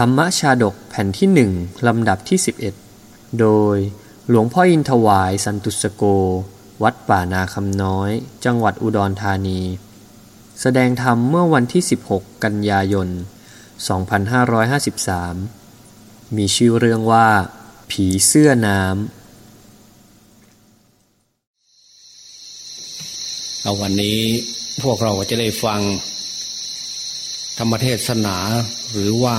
ธรรมชาดกแผ่นที่หนึ่งลำดับที่ 11 โดยหลวงพ่ออินทวายสันตุสโก วัดป่านาคำน้อย จังหวัดอุดรธานี แสดงธรรมเมื่อวันที่ 16 กันยายน 2553 มีชื่อเรื่องว่า ผีเสื้อน้ำเอาวันนี้พวกเราจะได้ฟังธรรมเทศนาหรือว่า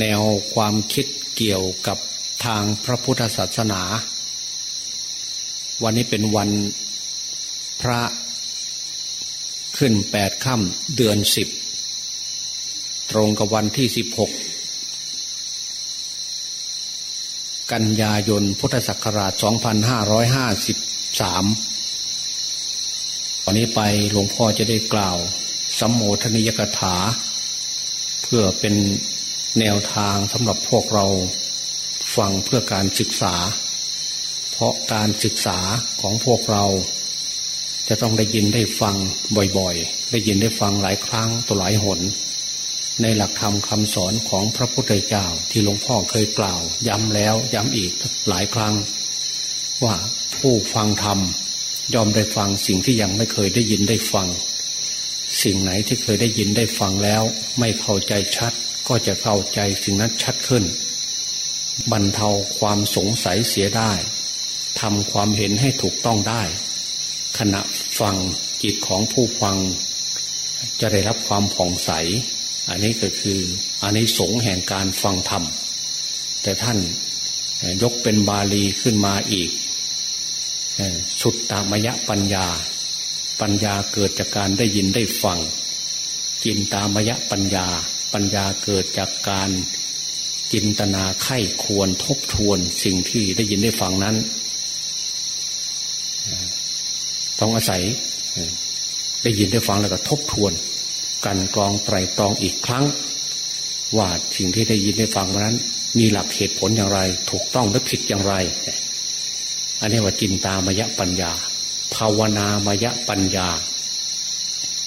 แนวความคิดเกี่ยวกับทางพระพุทธศาสนา วันนี้เป็นวันพระขึ้นแปดค่ำเดือนสิบ ตรงกับวันที่สิบหกกันยายนพุทธศักราชสองพันห้าร้อยห้าสิบสามวันนี้ไปหลวงพ่อจะได้กล่าวสัมโมทนิยกถา เพื่อเป็น แนวทางสำหรับพวกเราฟังเพื่อการศึกษา เพราะการศึกษาของพวกเรา จะต้องได้ยินได้ฟังบ่อยๆ ได้ยินได้ฟังหลายครั้งต่อหลายหน ในหลักธรรมคำสอนของพระพุทธเจ้าที่หลวงพ่อเคยกล่าว ย้ำแล้วย้ำอีกหลายครั้ง ว่าผู้ฟังธรรมยอมได้ฟังสิ่งที่ยังไม่เคยได้ยินได้ฟัง สิ่งไหนที่เคยได้ยินได้ฟังแล้ว ไม่เข้าใจชัด ก็จะเข้าใจสิ่งนั้นชัดขึ้น บรรเทาความสงสัยเสียได้ทำความเห็นให้ถูกต้องได้ ขณะฟังจิตของผู้ฟัง จะได้รับความผ่องใส อันนี้ก็คืออันนี้สงแห่งการฟังธรรม แต่ท่านยกเป็นบาลีขึ้นมาอีกสุดตามยะปัญญา ปัญญาเกิดจากการได้ยินได้ฟัง จินตามยะปัญญา ปัญญาเกิดจากการจินตนาไข้ควรทบทวนสิ่งที่ได้ยินได้ฟังนั้น ต้องอาศัยได้ยินได้ฟังแล้วก็ทบทวน กันกรองไตรตรองอีกครั้ง ว่าสิ่งที่ได้ยินได้ฟังนั้น มีหลักเหตุผลอย่างไร ถูกต้องหรือผิดอย่างไร อันนี้ว่าจินตามยะปัญญา ภาวนามยะปัญญา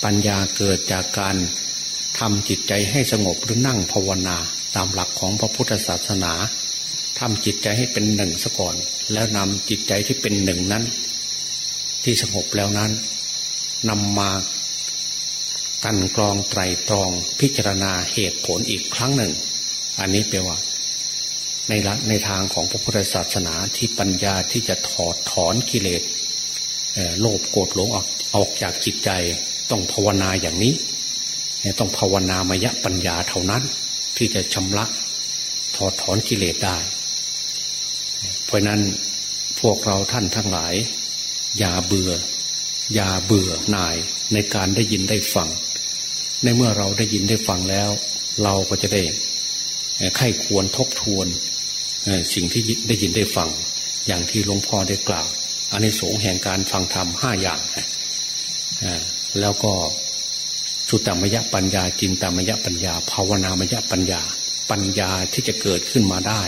ปัญญาเกิดจากการ ทำจิตใจให้สงบหรือนั่งภาวนา ตามหลักของพระพุทธศาสนาทำจิตใจให้เป็นหนึ่งซะก่อน แล้วนำจิตใจที่เป็นหนึ่งนั้น ที่สงบแล้วนั้นนำมากันกรองไตรตรองพิจารณาเหตุผลอีกครั้งหนึ่ง อันนี้แปลว่า ในละในทางของพระพุทธศาสนาที่ปัญญาที่จะถอดถอนกิเลสโลภโกรธหลงออกออกจากจิตใจต้องภาวนาอย่างนี้ ต้องภาวนามยปัญญาเท่านั้น ที่จะชำระถอดถอนกิเลสได้ เพราะนั้นพวกเราท่านทั้งหลาย อย่าเบื่อ อย่าเบื่อหน่ายในการได้ยินได้ฟัง ในเมื่อเราได้ยินได้ฟังแล้ว เราก็จะได้ไข้ควรทบทวนสิ่งที่ได้ยินได้ฟัง อย่างที่หลวงพ่อได้กล่าวอันนี้สงแห่งการฟังธรรมห้าอย่างแล้วก็ สุตตมยปัญญาจินตมยปัญญา ภาวนามยปัญญา ปัญญาที่จะเกิดขึ้นมาได้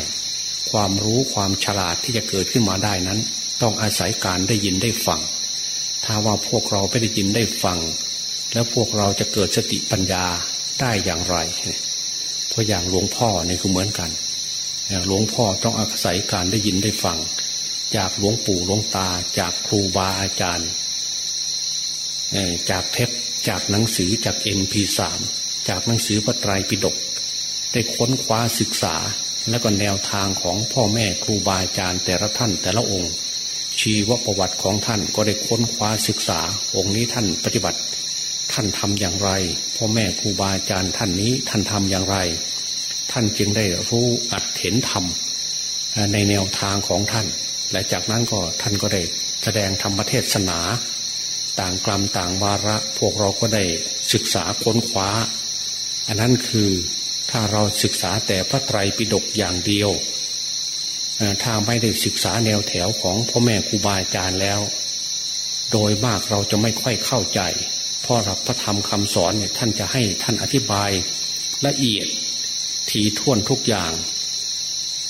ความรู้ความฉลาดที่จะเกิดขึ้นมาได้นั้น ต้องอาศัยการได้ยินได้ฟัง ถ้าว่าพวกเราไม่ได้ยินได้ฟัง แล้วพวกเราจะเกิดสติปัญญาได้อย่างไร เพราะอย่างหลวงพ่อเนี่ยคือเหมือนกันหลวงพ่อต้องอาศัยการได้ยินได้ฟัง จากหลวงปู่หลวงตา จากครูบาอาจารย์จากเทป จากหนังสือจากเอ็มพีสามจากหนังสือพระไตรปิฎกได้ค้นคว้าศึกษา และก็แนวทางของพ่อแม่ครูบาอาจารย์แต่ละท่านแต่ละองค์ ชีวประวัติของท่านก็ได้ค้นคว้าศึกษา องค์นี้ท่านปฏิบัติ ท่านทำอย่างไร พ่อแม่ครูบาอาจารย์ท่านนี้ท่านทำอย่างไร ท่านจึงได้รู้อัดเห็นธรรมในแนวทางของท่าน และจากนั้นก็ท่านก็ได้แสดงธรรมเทศนา ต่างกลัมต่างวาระ พวกเราก็ได้ศึกษาค้นคว้า อันนั้นคือถ้าเราศึกษาแต่พระไตรปิฎกอย่างเดียว ถ้าไม่ได้ศึกษาแนวแถวของพ่อแม่ครูบาอาจารย์แล้ว โดยมากเราจะไม่ค่อยเข้าใจเพราะรับพระธรรมคำสอนเนี่ยท่านจะให้ท่านอธิบายละเอียดทีท่วนทุกอย่าง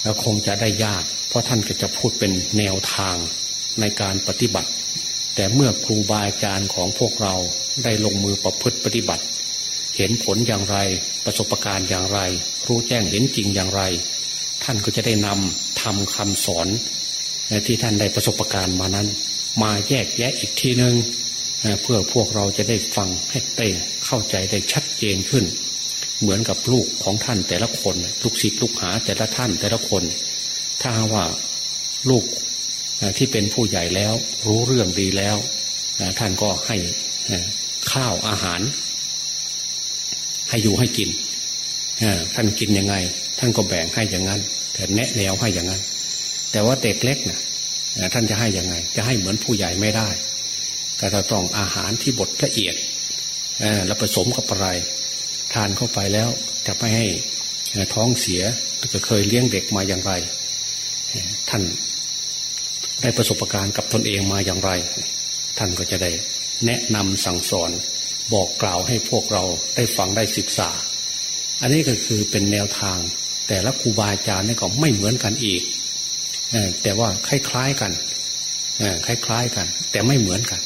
แล้วคงจะได้ยาก เพราะท่านก็จะพูดเป็นแนวทางในการปฏิบัติ แต่เมื่อครูบาอาจารย์ของพวกเราได้ลงมือประพฤติปฏิบัติ เห็นผลอย่างไร ประสบการณ์อย่างไร รู้แจ้งเห็นจริงอย่างไร ท่านก็จะได้นำทำคำสอนที่ท่านได้ประสบการณ์มานั้น มาแยกแยะอีกทีหนึ่งเพื่อพวกเราจะได้ฟังให้ได้เข้าใจได้ชัดเจนขึ้น เหมือนกับลูกของท่านแต่ละคนลูกศิษย์ลูกหาแต่ละท่านแต่ละคน ถ้าว่าลูก ที่เป็นผู้ใหญ่แล้วรู้เรื่องดีแล้ว ท่านก็ให้ข้าวอาหาร ให้อยู่ให้กินท่านกินยังไง ท่านก็แบ่งให้อย่างนั้นแต่แนะแนวให้อย่างนั้น แต่ว่าเด็กเล็กนะท่านจะให้อย่างไง จะให้เหมือนผู้ใหญ่ไม่ได้ ก็จะต้องอาหารที่บดละเอียดแล้วผสมกับอะไร ทานเข้าไปแล้วจะไม่ให้ท้องเสียจะเคยเลี้ยงเด็กมาอย่างไร ท่าน ได้ประสบการณ์กับตนเองมาอย่างไร ท่านก็จะได้แนะนำสั่งสอนบอกกล่าวให้พวกเราได้ฟังได้ศึกษา อันนี้ก็คือเป็นแนวทาง แต่ละครูบาอาจารย์นี่ก็ไม่เหมือนกันอีกแต่ว่าคล้ายๆกันคล้ายๆกัน แต่ไม่เหมือนกัน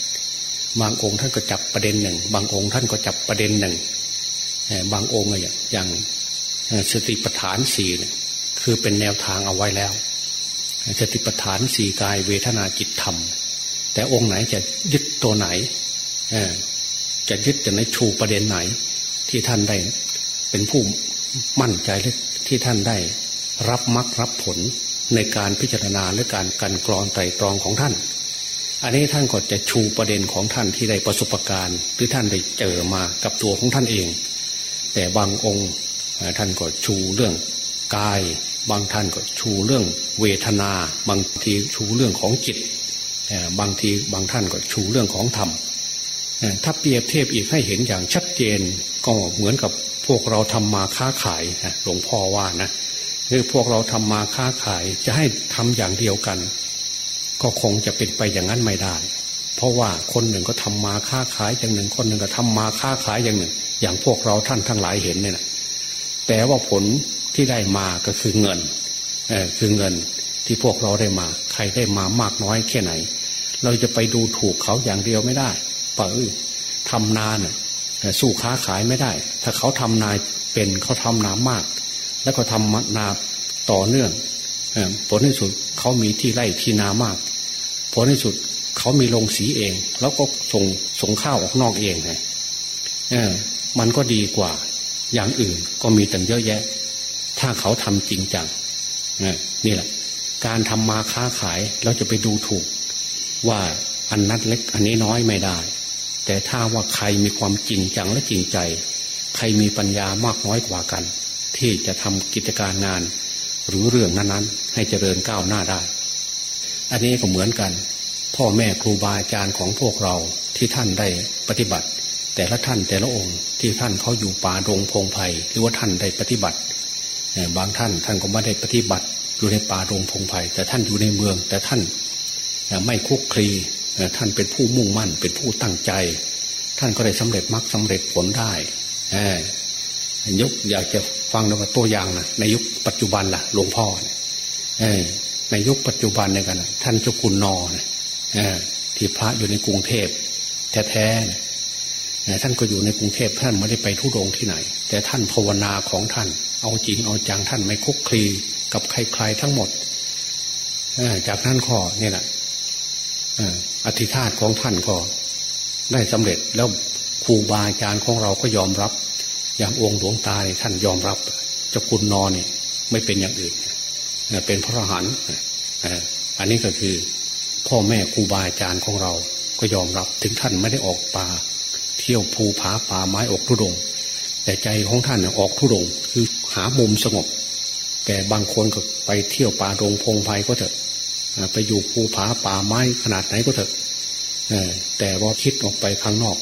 บางองค์ท่านก็จับประเด็นหนึ่ง บางองค์ท่านก็จับประเด็นหนึ่งบางองค์อย่างสติปัฏฐานสี่คือเป็นแนวทางเอาไว้แล้ว สติปัฏฐานสี่กายเวทนาจิตธรรม แต่องค์ไหนจะยึดตัวไหนจะยึดจะในชูประเด็นไหน ที่ท่านได้เป็นผู้มั่นใจและที่ท่านได้ รับมรรครับผลในการพิจารณาและการกันกรองไตรตรองของท่าน อันนี้ท่านก็จะชูประเด็นของท่านที่ได้ประสบการณ์หรือท่านได้เจอมากับตัวของท่านเอง แต่บางองค์ท่านก็ชูเรื่องกาย บางท่านก็ชูเรื่องเวทนา บางทีชูเรื่องของจิต บางทีบางท่านก็ชูเรื่องของธรรมถ้าเปรียบเทียบอีกให้เห็นอย่างชัดเจนก็เหมือนกับพวกเราทำมาค้าขายหลวงพ่อว่านะคือพวกเราทำมาค้าขายจะให้ทำอย่างเดียวกัน ก็คงจะเป็นไปอย่างนั้นไม่ได้ เพราะว่าคนหนึ่งก็ทำมาค้าขายอย่างหนึ่ง คนหนึ่งก็ทำมาค้าขายอย่างหนึ่ง อย่างพวกเราท่านทั้งหลายเห็นเนี่ยนะแต่ว่าผล ที่ได้มาก็คือเงินเออคือเงินที่พวกเราได้มา ใครได้มามากน้อยแค่ไหน เราจะไปดูถูกเขาอย่างเดียวไม่ได้ป่ะเออทำนานสู้ค้าขายไม่ได้ ถ้าเขาทำนายเป็นเขาทำนามาก แล้วก็ทำนาต่อเนื่องผลที่สุดเขามีที่ไร่ที่นามากผลที่สุดเขามีลงสีเอง แล้วก็ส่งส่งข้าวออกนอกเองไงมันก็ดีกว่า อย่างอื่นก็มีตั้งเยอะแยะ ถ้าเขาทำจริงจังนี่แหละ การทำมาค้าขายเราจะไปดูถูก ว่าอันนัดเล็กอันนี้น้อยไม่ได้ แต่ถ้าว่าใครมีความจริงจังและจริงใจ ใครมีปัญญามากน้อยกว่ากัน ที่จะทำกิจการงาน หรือเรื่องนั้นๆ ให้เจริญก้าวหน้าได้ อันนี้ก็เหมือนกัน พ่อแม่ครูบาอาจารย์ของพวกเราที่ท่านได้ปฏิบัติ แต่ละท่านแต่ละองค์ที่ท่านเขาอยู่ป่าดงพงไพ่หรือว่าท่านได้ปฏิบัติ บางท่านท่านก็ไม่ได้ปฏิบัติอยู่ในป่าดงพงไพ่แต่ท่านอยู่ในเมือง แต่ท่านไม่คุกคลีท่านเป็นผู้มุ่งมั่นเป็นผู้ตั้งใจ ท่านก็ได้สำเร็จมรรคสาเร็จผลได้ยกอยากจะฟังว่าตัวอย่างนะในยุคปัจจุบันล่ะหลวงพ่อเนี่ยในยุคปัจจุบันเนี่ยกันท่านเจ้าคุณนอเนี่ยที่พระอยู่ในกรุงเทพแท้ๆท่านก็อยู่ในกรุงเทพท่านไม่ได้ไปทุดงที่ไหน แต่ท่านภาวนาของท่าน เอาจริงเอาจังท่านไม่คุกคลีกับใครๆทั้งหมดจากนั้นข้อนี่แหละอธิษฐานของท่านก็ได้สำเร็จแล้วครูบาอาจารย์ของเราก็ยอมรับ อย่างองค์หลวงตายท่านยอมรับเจ้าคุณนอนเนี่ยไม่เป็นอย่างอื่นเป็นพระอรหันต์อันนี้ก็คือ พ่อแม่ครูบาอาจารย์ของเราก็ยอมรับถึงท่านไม่ได้ออกป่า เที่ยวภูผาป่าไม้ออกทุดง แต่ใจของท่านออกทุดง คือ หามุมสงบ แต่บางคนก็ไปเที่ยวป่าดงพงไพ่ก็เถอะไปอยู่ภูผาป่าไม้ขนาดไหนก็เถอะแต่ว่าคิดออกไปข้างนอก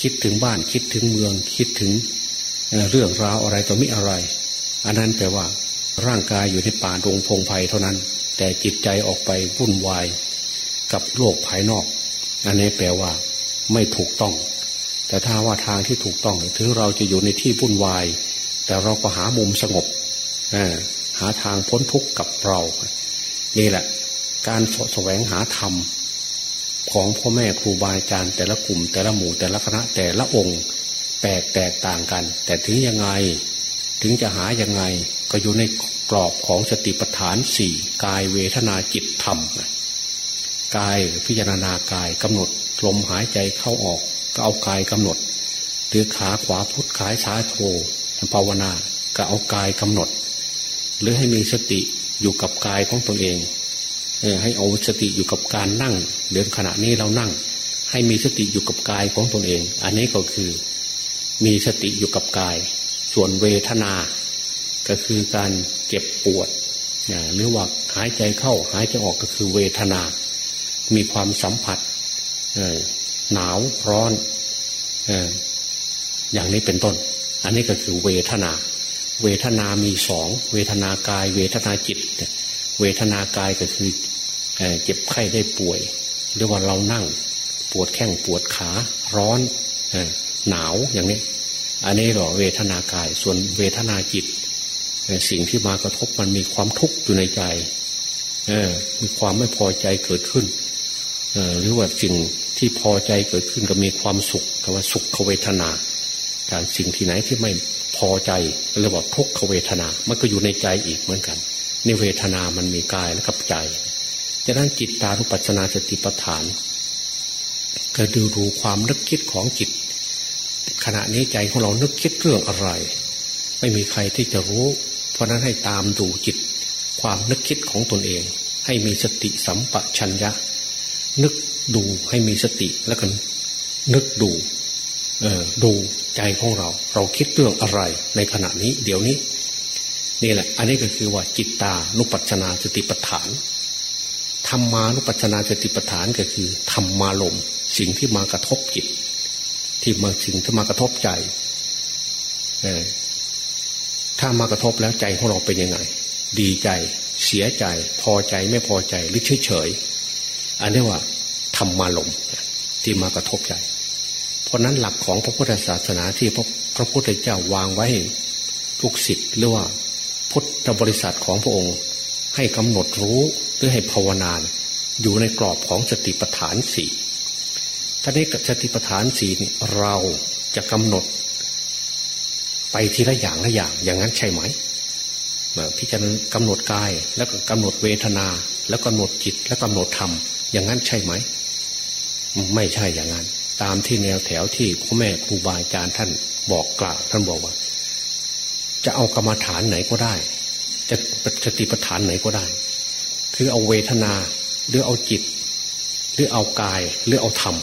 คิดถึงบ้านคิดถึงเมือง คิดถึงเรื่องราวอะไรต่อมิอะไร อันนั้นแปลว่า ร่างกายอยู่ในป่าดงพงไพ่เท่านั้น แต่จิตใจออกไปวุ่นวายกับโลกภายนอก อันนี้แปลว่า ไม่ถูกต้อง แต่ถ้าว่าทางที่ถูกต้องถึงเราจะอยู่ในที่วุ่นวาย แต่เราก็หามุมสงบหาทางพ้นทุกข์กับเรา นี่แหละ การสแสวงหาธรรมของพ่อแม่ครูบาอาจารย์แต่ละกลุ่ม แต่ละหมู่แต่ละคณะแต่ละองค์แปลกแตกต่างกัน แต่ถึงยังไงถึงจะหายังไงก็อยู่ในกรอบของสติปัฏฐานสี่กายเวทนาจิตธรรมกายพิจารณากายกำหนดลมหายใจเข้าออกก็เอากายกำหนด หรือขาขวาพุทธขาซ้ายโท ภาวนาก็เอากายกำหนด หรือให้มีสติอยู่กับกายของตนเองเออให้เอาสติอยู่กับการนั่ง เดินขณะนี้เรานั่ง ให้มีสติอยู่กับกายของตนเอง อันนี้ก็คือมีสติอยู่กับกาย ส่วนเวทนา ก็คือการเจ็บปวดหรือว่าหายใจเข้าหายใจออกก็คือเวทนา มีความสัมผัสหนาวร้อนอย่างนี้เป็นต้น อันนี้ก็คือเวทนา เวทนามีสองเวทนากาย เวทนาจิต เวทนากายก็คือเจ็บไข้ได้ป่วย หรือว่าเรานั่ง ปวดแข้งปวดขาร้อนหนาวอย่างนี้ อันนี้หรอเวทนากาย ส่วนเวทนาจิต สิ่งที่มากระทบมันมีความทุกข์อยู่ในใจมีความไม่พอใจเกิดขึ้นหรือว่าสิ่งที่พอใจเกิดขึ้นก็มีความสุขคำว่าสุขเวทนา สิ่งที่ไหนที่ไม่พอใจเรียกว่าทุกขเวทนา มันก็อยู่ในใจอีกเหมือนกันในเวทนามันมีกายและกับใจจะนั้นจิตตารุปัจนาสติปัฏฐาน ก็ดูดูความนึกคิดของจิต ขณะนี้ใจของเรานึกคิดเรื่องอะไร ไม่มีใครที่จะรู้ เพราะนั้นให้ตามดูจิต ความนึกคิดของตนเอง ให้มีสติสัมปชัญญะ นึกดูให้มีสติแล้วกันนึกดู เออดู ใจของเรา เราคิดเรื่องอะไรในขณะนี้ เดี๋ยวนี้ นี่แหละ อันนี้ก็คือว่าจิตตานุปัจนาสติปัฏฐานธรรมานุปัจนาสติปัฏฐานก็คือธรรมาลมสิ่งที่มากระทบจิต ที่มาสิ่งที่มากระทบใจเออถ้ามากระทบแล้วใจของเราเป็นยังไง ดีใจ เสียใจ พอใจไม่พอใจหรือเฉยเฉยอันนี้ว่าธรรมาลมที่มากระทบใจ เพราะนั้นหลักของพระพุทธศาสนาที่พระพระพุทธเจ้าวางไว้ทุกสิทธิ์หรือว่าพุทธบริษัทของพระองค์ ให้กำหนดรู้หรือให้ภาวนาอยู่ในกรอบของสติปัฏฐานสี่ท่านี้กับสติปัฏฐานสี่นี่เราจะกำหนด ไปทีละอย่างละอย่างอย่างนั้นใช่ไหมพิจารณากำหนดกายแล้วก็กำหนดเวทนา แล้วกำหนดจิตแล้วกำหนดธรรมอย่างนั้นใช่ไหม ไม่ใช่อย่างนั้น ตามที่แนวแถวที่พ่อแม่ครูบาอาจารย์ท่านบอกกล่าวท่านบอกว่า จะเอากรรมฐานไหนก็ได้ จะสติปัฏฐานไหนก็ได้ คือเอาเวทนาหรือเอาจิต หรือเอากายหรือเอาธรรม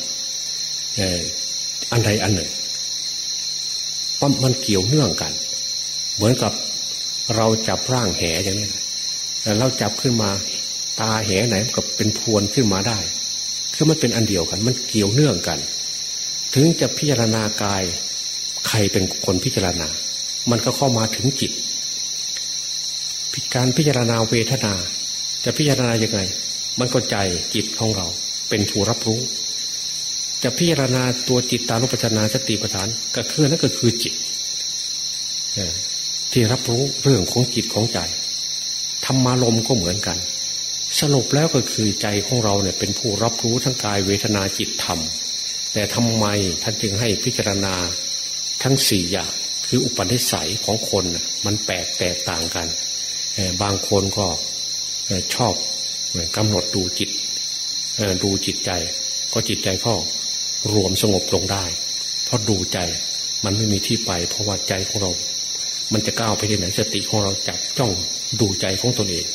อันใดอันหนึ่งมันเกี่ยวเนื่องกัน เหมือนกับเราจับร่างแหอย่างนี้เราจับขึ้นมาตาแหไหนกับเป็นพวนขึ้นมาได้ คือมันเป็นอันเดียวกัน มันเกี่ยวเนื่องกัน ถึงจะพิจารณากาย ใครเป็นคนพิจารณา มันก็เข้ามาถึงจิต การพิจารณาเวทนา จะพิจารณาอย่างไง มันก็ใจจิตของเราเป็นผู้รับรู้ จะพิจารณาตัวจิตตานุปัจนาสติปัฏฐานก็คือนั่นก็คือจิตที่รับรู้เรื่องของจิตของใจธรรมารมก็เหมือนกัน สรุปแล้วก็คือใจของเราเนี่ยเป็นผู้รับรู้ทั้งกายเวทนาจิตธรรม แต่ทำไมท่านจึงให้พิจารณาทั้งสี่อย่างคืออุปนิสัยของคนมันแปลกแตกต่างกัน บางคนก็ชอบกำหนดดูจิตดูจิตใจ ก็จิตใจก็รวมสงบลงได้ เพราะดูใจมันไม่มีที่ไป เพราะว่าใจของเรา มันจะก้าวไปที่ไหนสติของเราจับจ้องดูใจของตนเอง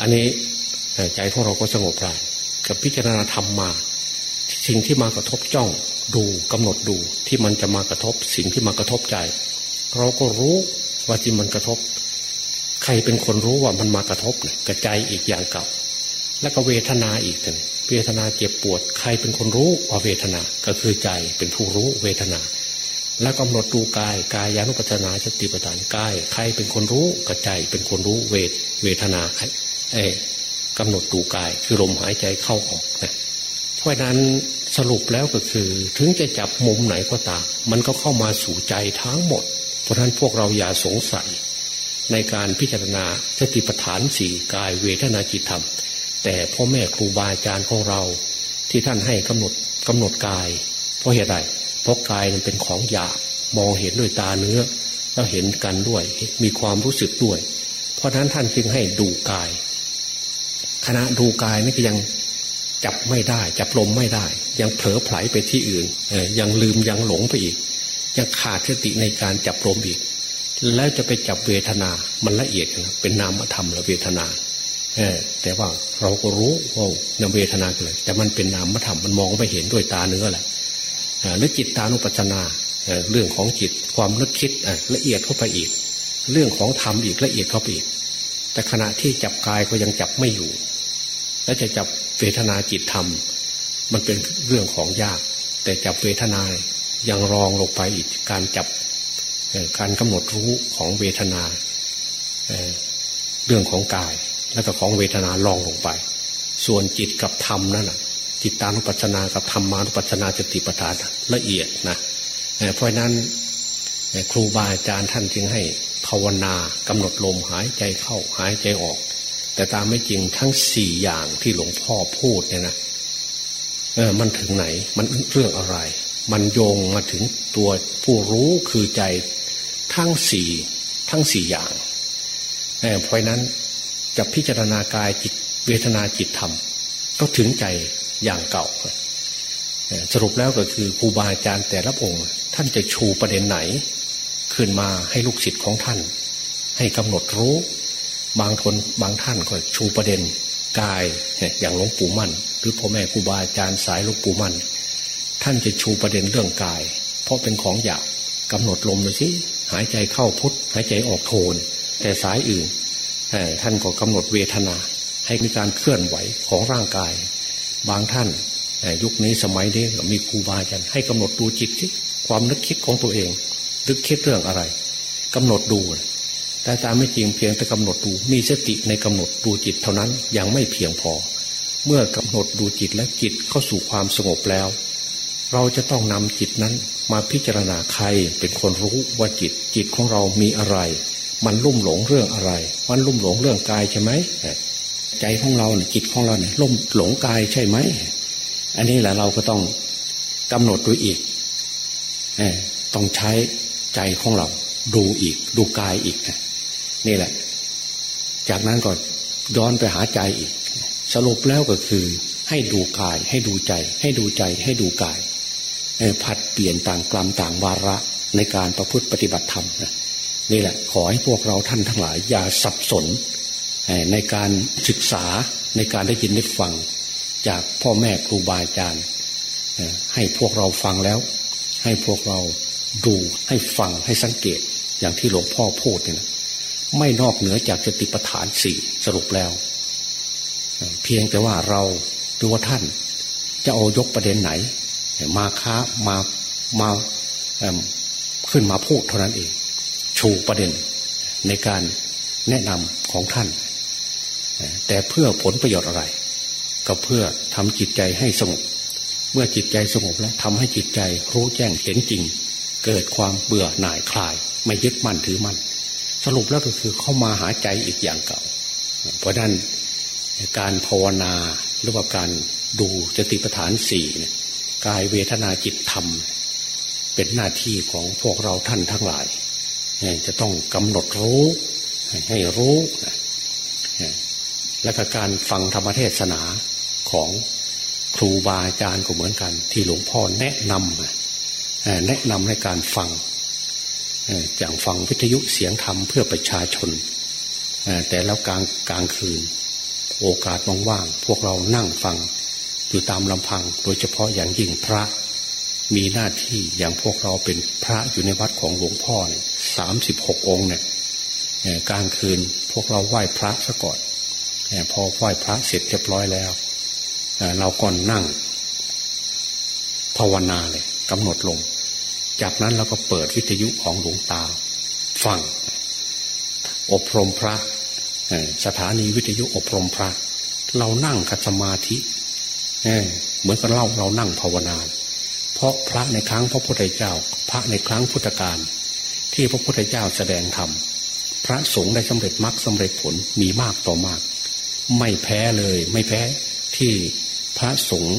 อันนี้ใจของเราก็สงบได้กับพิจารณาธรรมมา สิ่งที่มากระทบจ้องดูกำหนดดูที่มันจะมากระทบสิ่งที่มากระทบใจ เราก็รู้ว่าที่มันกระทบ ใครเป็นคนรู้ว่ามันมากระทบเนี่ยกระใจอีกอย่างเก่า แล้วก็เวทนาอีกเลยเวทนาเจ็บปวด ใครเป็นคนรู้ว่าเวทนาก็คือใจเป็นผู้รู้เวทนา แล้วกำหนดดูกายกายยานุปัจนาสติปัฏฐานกายใครเป็นคนรู้กระใจเป็นคนรู้เวทเวทนาไอ้กำหนดดูกายคือลมหายใจเข้าออกนะ เพราะนั้นสรุปแล้วก็คือ ถึงจะจับมุมไหนก็ตาม มันก็เข้ามาสู่ใจทั้งหมด เพราะนั้นพวกเราอย่าสงสัย ในการพิจารณาสติปัฏฐานสี่กายเวทนาจิตธรรม แต่พ่อแม่ครูบาอาจารย์ของเรา ที่ท่านให้กำหนดกำหนดกาย เพราะเหตุใดเพราะกายมันเป็นของหยาบมองเห็นด้วยตาเนื้อ แล้วเห็นกันด้วย มีความรู้สึกด้วย เพราะฉะนั้นท่านจึงให้ดูกายขณะดูกายนี่ก็ยัง จับไม่ได้ จับลมไม่ได้ ยังเผลอไผลไปที่อื่นยังลืมยังหลงไปอีก ยังขาดสติในการจับลมอีก แล้วจะไปจับเวทนามันละเอียดนะเป็นนามธรรมละเวทนาแต่ว่าเราก็รู้ว่านามเวทนาเลยแต่มันเป็นนามธรรมมันมองไม่เห็นด้วยตาเนื้อแหละหรือจิตตานุปัจนาเรื่องของจิตความนึกคิดละเอียดเข้าไปอีก เรื่องของธรรมอีกละเอียดเข้าไปอีก แต่ขณะที่จับกายก็ยังจับไม่อยู่ แล้วจะจับ เวทนาจิตธรรม มันเป็นเรื่องของยาก แต่จับเวทนายังรองลงไปอีกการจับการกำหนดรู้ของเวทนาเรื่องของกายแล้วก็ของเวทนาลองลงไป ส่วนจิตกับธรรมนั่นแหะจิตตานุปัสสนากับธรรมานุปัสสนาจติปทานละเอียดนะเพราะนั้นครูบาอาจารย์ท่านจึงให้ภาวนากำหนดลมหายใจเข้าหายใจออก แต่ตามไม่จริงทั้งสี่อย่างที่หลวงพ่อพูดเนี่ยนะเออมันถึงไหน มันเรื่องอะไร มันโยงมาถึงตัวผู้รู้คือใจทั้งสี่ทั้งสี่อย่างเเพราะนั้นจะพิจารณากายจิตเวทนาจิตธรรม ก็ถึงใจอย่างเก่า สรุปแล้วก็คือครูบาอาจารย์แต่ละองค์ ท่านจะชูประเด็นไหน ขึ้นมาให้ลูกศิษย์ของท่าน ให้กำหนดรู้ บางทนบางท่านก็ชูประเด็นกายอย่างหลวงปู่มั่น หรือพ่อแม่ครูบาอาจารย์สายหลวงปู่มั่น ท่านจะชูประเด็นเรื่องกาย เพราะเป็นของหยาบกำหนดลมเลยสิหายใจเข้าพุทหายใจออกโทน แต่สายอื่นท่านก็กำหนดเวทนา ให้มีการเคลื่อนไหวของร่างกาย บางท่านยุคนี้สมัยนี้มีครูบาอาจารย์ให้กำหนดดูจิตที่ความนึกคิดของตัวเองนึกคิดเรื่องอะไรกำหนดดู แต่ตามไม่จริงเพียงแต่กำหนดดูมีสติในกำหนดดูจิตเท่านั้นยังไม่เพียงพอ เมื่อกำหนดดูจิตและจิตเข้าสู่ความสงบแล้ว เราจะต้องนำจิตนั้นมาพิจารณาใครเป็นคนรู้ว่าจิตจิตของเรามีอะไร มันลุ่มหลงเรื่องอะไร มันลุ่มหลงเรื่องกายใช่ไหมใจของเราเนี่ยจิตของเราเนี่ยลุ่มหลงกายใช่ไหมอันนี้แหละเราก็ต้องกำหนดดูอีกต้องใช้ใจของเราดูอีก ดูกายอีกนี่ นี่แหละ จากนั้นก็ย้อนไปหาใจอีก สรุปแล้วก็คือ ให้ดูกาย ให้ดูใจ ให้ดูใจ ให้ดูกายผัดเปลี่ยนต่างกลัมต่างวาระในการประพฤติปฏิบัติธรรมนะนี่แหละ ขอให้พวกเราท่านทั้งหลาย อย่าสับสนในการศึกษาในการได้ยินได้ฟัง จากพ่อแม่ครูบาอาจารย์ให้พวกเราฟังแล้ว ให้พวกเราดูให้ฟังให้สังเกตอย่างที่หลวงพ่อพูดเนี่ย ไม่นอกเหนือจากจติปฐานสี่สรุปแล้ว เพียงแต่ว่าเราหรือว่าท่าน จะเอายกประเด็นไหน มาค้ามามาขึ้นมาพูดเท่านั้นเอง ชูประเด็นในการแนะนำของท่าน แต่เพื่อผลประโยชน์อะไร ก็เพื่อทำจิตใจให้สงบเมื่อจิตใจสงบแล้วทำให้จิตใจรู้แจ้งเห็นจริง เกิดความเบื่อหน่ายคลาย ไม่ยึดมั่นถือมั่น สรุปแล้วก็คือเข้ามาหาใจอีกอย่างเก่า เพราะนั้นการภาวนาหรือว่าการดูจติปฐานสี่กายเวทนาจิตธรรม เป็นหน้าที่ของพวกเราท่านทั้งหลาย จะต้องกำหนดรู้ให้รู้และกการฟังธรรมเทศนาของครูบาอาจารย์ก็เหมือนกัน ที่หลวงพ่อแนะนำแนะนำในการฟัง อย่างฟังวิทยุเสียงธรรมเพื่อประชาชน แต่แล้วกลางกลางคืน โอกาสว่างๆพวกเรานั่งฟังอยู่ตามลำพัง โดยเฉพาะอย่างยิ่งพระ มีหน้าที่อย่างพวกเราเป็นพระอยู่ในวัดของหลวงพ่อเนี่ยสามสิบหกองเนี่ยกลางคืนพวกเราไหว้พระซะก่อนพอไหว้พระเสร็จเรียบร้อยแล้วเราก่อนนั่ง ภาวนาเลยกำหนดลง จากนั้นเราก็เปิดวิทยุของหลวงตา ฟัง อบรมพระสถานีวิทยุอบรมพระ เรานั่งคัตสมาธิเหมือนกับเราเรานั่งภาวนาเพราะพระในครั้งพระพุทธเจ้า พระในครั้งพุทธกาลที่พระพุทธเจ้าแสดงธรรมพระสงฆ์ได้สำเร็จมรรคสาเร็จผลมีมากต่อมาก ไม่แพ้เลย ไม่แพ้ที่พระสงฆ์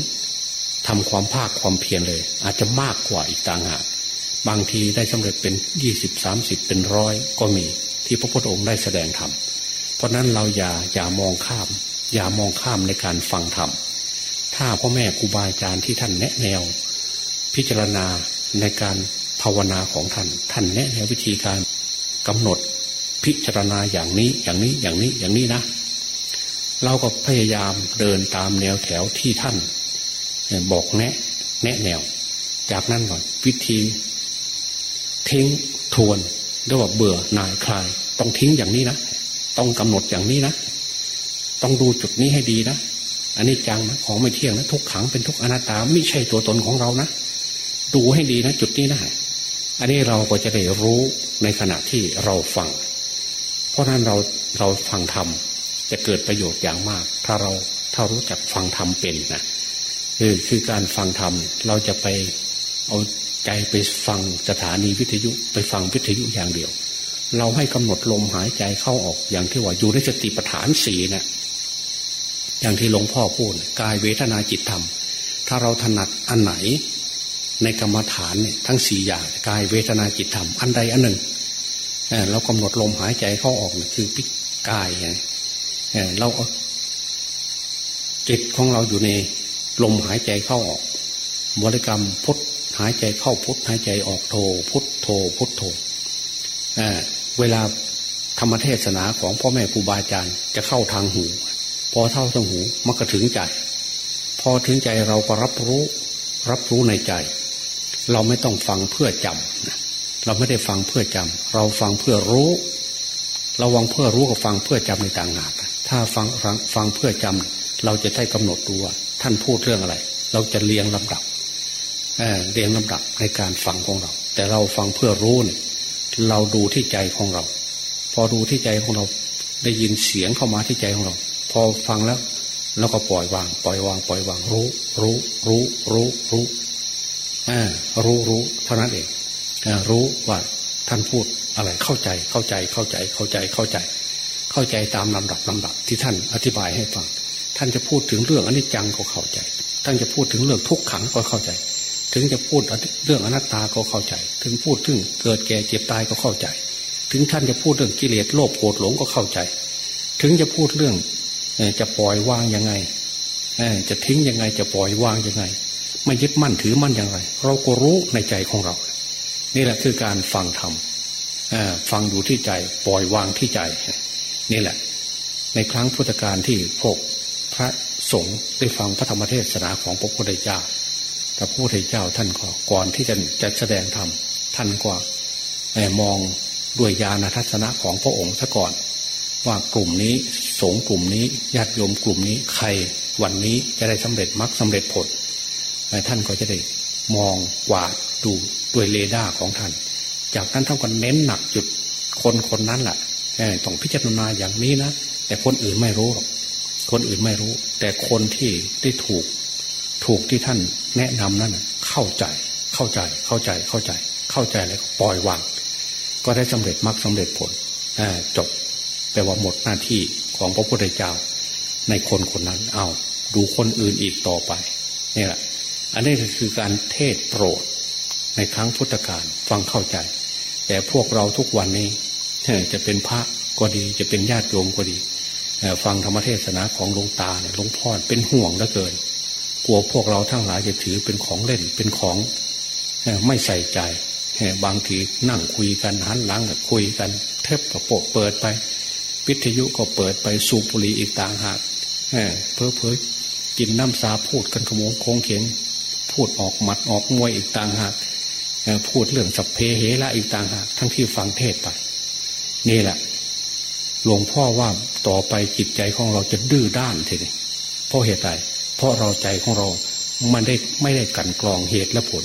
ทำความภาคความเพียรเลย อาจจะมากกว่าอีกต่างหาก บางทีได้สำเร็จเป็นยี่สิบสามสิบเป็นร้อยก็มีที่พระพุทธองค์ได้แสดงธรรม เพราะนั้นเราอย่าอย่ามองข้าม อย่ามองข้ามในการฟังธรรม ถ้าพ่อแม่ครูบาอาจารย์ที่ท่านแนะแนว พิจารณาในการภาวนาของท่าน ท่านแนะแนววิธีการกำหนดพิจารณาอย่างนี้อย่างนี้อย่างนี้อย่างนี้นะ เราก็พยายามเดินตามแนวแถวที่ท่าน บอกแนะ แนะแนว จากนั้นก่อนวิธี ทิ้งทวนเรียกว่าเบื่อหน่ายคลาย ต้องทิ้งอย่างนี้นะต้องกำหนดอย่างนี้นะต้องดูจุดนี้ให้ดีนะอันนี้จังนะของไม่เที่ยงนะทุกขังเป็นทุกอนัตตาไม่ใช่ตัวตนของเรานะดูให้ดีนะจุดนี้นะอันนี้เราก็จะได้รู้ในขณะที่เราฟัง เพราะนั้นเราเราฟังธรรมจะเกิดประโยชน์อย่างมาก ถ้าเราถ้ารู้จักฟังธรรมเป็นนะคือคือการฟังธรรมเราจะไปเอา ใจไปฟังสถานีวิทยุไปฟังวิทยุอย่างเดียว เราให้กำหนดลมหายใจเข้าออกอย่างที่ว่าอยู่ในสติปัฏฐานสีนะอย่างที่หลวงพ่อพูดกายเวทนาจิตธรรม ถ้าเราถนัดอันไหน ในกรรมฐานเนี่ยทั้งสี่อย่างกายเวทนาจิตธรรมอันใดอันหนึ่งเรากำหนดลมหายใจเข้าออกคือพิกายไงเราจิตของเราอยู่ในลมหายใจเข้าออกบริกรรมพุท หายใจเข้าพุทหายใจออกโทพุทโทพุทโทเวลาธรรมเทศนาของพ่อแม่ครูบาอาจารย์จะเข้าทางหู พอเท่าทางหูมันก็ถึงใจ พอถึงใจเราก็รับรู้ รับรู้ในใจ เราไม่ต้องฟังเพื่อจำเราไม่ได้ฟังเพื่อจำเราฟังเพื่อรู้เราวังเพื่อรู้กับฟังเพื่อจำในต่างหากถ้าฟังฟังเพื่อจำเราจะได้กำหนดดูว่าท่านพูดเรื่องอะไร เราจะเรียงลำดับ เรียงลำดับในการฟังของเรา แต่เราฟังเพื่อรู้เนี่ยเราดูที่ใจของเรา พอดูที่ใจของเราได้ยินเสียงเข้ามาที่ใจของเรา พอฟังแล้วแล้วก็ปล่อยวาง ปล่อยวาง ปล่อยวาง รู้ รู้ รู้ รู้ รู้รู้รู้เท่านั้นเองรู้ว่าท่านพูดอะไรเข้าใจเข้าใจเข้าใจเข้าใจเข้าใจ เข้าใจตามลำดับลำดับที่ท่านอธิบายให้ฟัง ท่านจะพูดถึงเรื่องอนิจจังก็เข้าใจ ท่านจะพูดถึงเรื่องทุกขังก็เข้าใจ ถึงจะพูดเรื่องอนัตตาก็เข้าใจ ถึงพูดถึงเกิดแก่เจ็บตายก็เข้าใจ ถึงท่านจะพูดเรื่องกิเลสโลภโกรธหลงก็เข้าใจ ถึงจะพูดเรื่องจะปล่อยวางยังไงจะทิ้งยังไงจะปล่อยวางยังไง ไม่ยึดมั่นถือมั่นอย่างไร เราก็รู้ในใจของเรา นี่แหละคือการฟังธรรมฟังอยู่ที่ใจปล่อยวางที่ใจ นี่แหละ ในครั้งพุทธกาลที่พวกพระสงฆ์ได้ฟังพระธรรมเทศนาของพระพุทธเจ้า พระพุทธเจ้าท่านก็ก่อนที่จะจะแสดงธรรมท่านก็มองด้วยญาณทัศนะของพระองค์ซะก่อน ว่ากลุ่มนี้สงกลุ่มนี้ญาติโยมกลุ่มนี้ใครวันนี้จะได้สำเร็จมรรคสาเร็จผลท่านก็จะได้มองกวาดดูด้วยเรดาร์ของท่าน จากนั้นท่านก็เน้นหนักจุดคนคนนั้นแหละต้องพิจารณาอย่างนี้นะแต่คนอื่นไม่รู้หรอกคนอื่นไม่รู้ แต่คนที่ได้ถูกถูกที่ท่าน แนะนำนั้นเข้าใจเข้าใจเข้าใจเข้าใจ เข้าใจแล้วปล่อยวาง ก็ได้สำเร็จมรรคสาเร็จผลจบแปลว่าหมดหน้าที่ของพระพุทธเจ้า ในคนคนนั้นเอาดูคนอื่นอีกต่อไปนี่แหละอันนี้คือการเทศโปรด ในครั้งพุทธกาลฟังเข้าใจ แต่พวกเราทุกวันนี้จะเป็นพระก็ดีจะเป็นญาติโยมก็ดีฟังธรรมเทศนาของหลวงตาเนี่ยหลวงพ่อเป็นห่วงเหลือเกิน กลัวพวกเราทั้งหลายจะถือเป็นของเล่นเป็นของไม่ใส่ใจบางทีนั่งคุยกันหันหลังคุยกันเทปกับโปกเปิดไปวิทยุก็เปิดไปสูบบุหรี่อีกต่างหากเพอเพอกินน้ำสาพูดกันขโมงโค้งเข็งพูดออกหมัดออกมวยอีกต่างหากพูดเรื่องสัพเพเหระอีกต่างหากทั้งที่ฟังเทศไป นี่แหละหลวงพ่อว่าต่อไปจิตใจของเราจะดื้อด้านทีนี้เพราะเหตุใด เพราะเราใจของเรามันได้ไม่ได้กันกรองเหตุและผล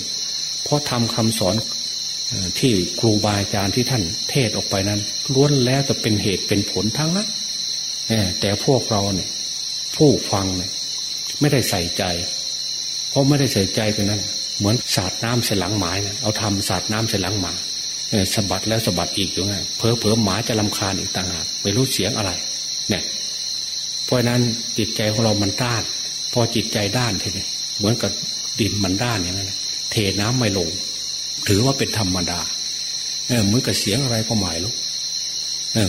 เพราะทำคำสอนที่ครูบาอาจารย์ที่ท่านเทศออกไปนั้นล้วนแล้วจะเป็นเหตุเป็นผลทั้งนั้นแต่พวกเราเนี่ย ผู้ฟังเนี่ย ไม่ได้ใส่ใจ เพราะไม่ได้ใส่ใจกันนั้น เหมือนสาดน้ำใส่หลังหมายนะเอาทำสาดน้ำใส่หลังหมาสะบัดแล้วสะบัดอีกอยู่ไงเพอเพอหมาจะลำคาญอีกต่างหากไม่รู้เสียงอะไร เนี่ย เพราะนั้นจิตใจของเรามันต้าน พอจิตใจด้านทีนี้เหมือนกับดินมันด้านอย่างนั้นเทน้ำไม่ลง ถือว่าเป็นธรรมดาเออเหมือนกับเสียงอะไรก็หมายลูก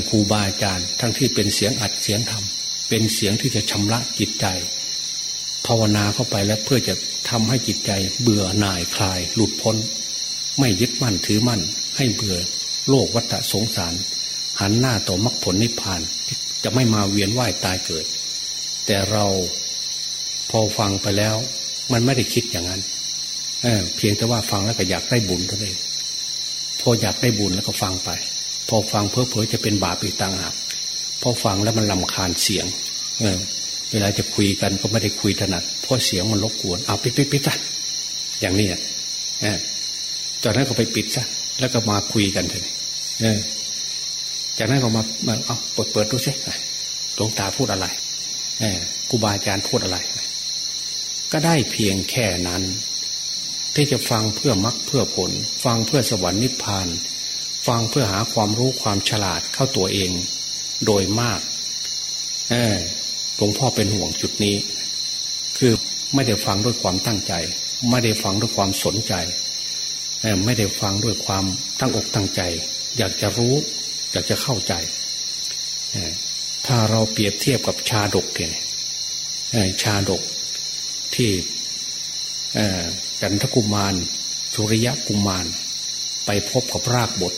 ครูบาอาจารย์ทั้งที่เป็นเสียงอัดเสียงทำเป็นเสียงที่จะชำระจิตใจ ภาวนาเข้าไปแล้วเพื่อจะทำให้จิตใจ เบื่อหน่ายคลาย หลุดพ้น ไม่ยึดมั่นถือมั่น ให้เบื่อโลกวัฏสงสาร หันหน้าต่อมรรคผลนิพพานจะไม่มาเวียนว่ายตายเกิด แต่เรา พอฟังไปแล้ว มันไม่ได้คิดอย่างนั้นเเพียงแต่ว่าฟังแล้วก็อยากได้บุญเท่านั้นพออยากได้บุญแล้วก็ฟังไป พอฟังเพื่อเพอจะเป็นบาปอีกต่างหากพอฟังแล้วมันลำคาญเสียง เออ เวลาจะคุยกันก็ไม่ได้คุยถนัดเพราะเสียงมันรบกวนเอาปิดปิดปิดซะอย่างนี้อะจากนั้นก็ไปปิดซะแล้วก็มาคุยกันเลยเออ จากนั้นก็มามาเอาเปิดเปิดดูสิหลวงตาพูดอะไรเออครูบาอาจารย์พูดอะไร ก็ได้เพียงแค่นั้น ที่จะฟังเพื่อมรรคเพื่อผล ฟังเพื่อสวรรค์นิพพาน ฟังเพื่อหาความรู้ความฉลาดเข้าตัวเอง โดยมากเออหลวงพ่อเป็นห่วงจุดนี้ คือไม่ได้ฟังด้วยความตั้งใจ ไม่ได้ฟังด้วยความสนใจไม่ได้ฟังด้วยความตั้งอกตั้งใจ อยากจะรู้ อยากจะเข้าใจ ถ้าเราเปรียบเทียบกับชาดกเนี่ยชาดก ที่จันทกุมารสุริยะกุมารไปพบกับรากบท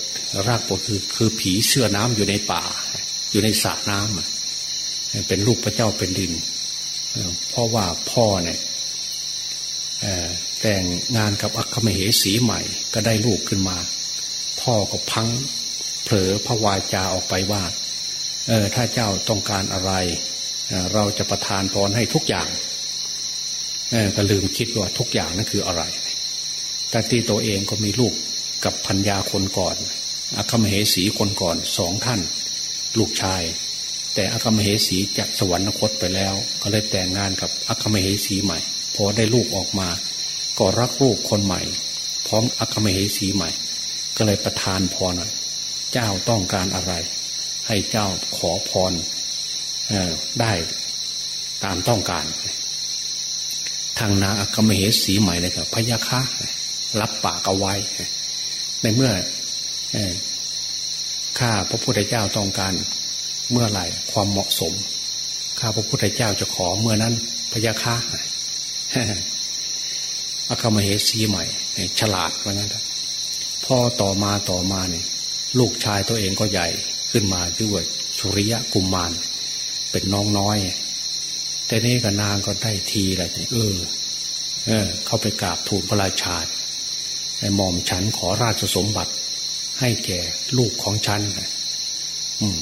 รากบทคือคือผีเสื้อน้ำอยู่ในป่า อยู่ในสระน้ำเป็นลูกพระเจ้าเป็นดิน เพราะว่าพ่อเนี่ยแต่งงานกับอัคมเหสีใหม่ก็ได้ลูกขึ้นมา พ่อก็พังเผลอพระวาจาออกไปว่าเออถ้าเจ้าต้องการอะไร เราจะประทานพรให้ทุกอย่าง ก็ลืมคิดว่าทุกอย่างนั่นคืออะไร แต่ที่ตัวเองก็มีลูกกับพัญญาคนก่อนอาคมเหสีคนก่อนสองท่าน ลูกชาย แต่อาคมเหสีจากสวรรคตไปแล้ว ก็เลยแต่งงานกับอาคมเหสีใหม่ พอได้ลูกออกมา ก็รักลูกคนใหม่ พร้อมอาคมเหสีใหม่ ก็เลยประทานพรเจ้าต้องการอะไร ให้เจ้าขอพรได้ตามต้องการ ทางนาอัคมเหสีใหม่เลยครับพยาคะรับปากเอาไว้ ในเมื่อข้าพระพุทธเจ้าต้องการเมื่อไหร่ความเหมาะสม ข้าพระพุทธเจ้าจะขอเมื่อนั้นพยาคะอัคมเหสีใหม่ฉลาดว่างั้นพอต่อมาต่อมาเนี่ยลูกชายตัวเองก็ใหญ่ขึ้นมาด้วยสุริยะกุมมารเป็นน้องน้อย แต่นี้กับนางก็ได้ทีแหละเออ เออ เข้าไปกราบทูลพระราชาไอ้หม่อมฉันขอราชสมบัติ ให้แก่ลูกของฉัน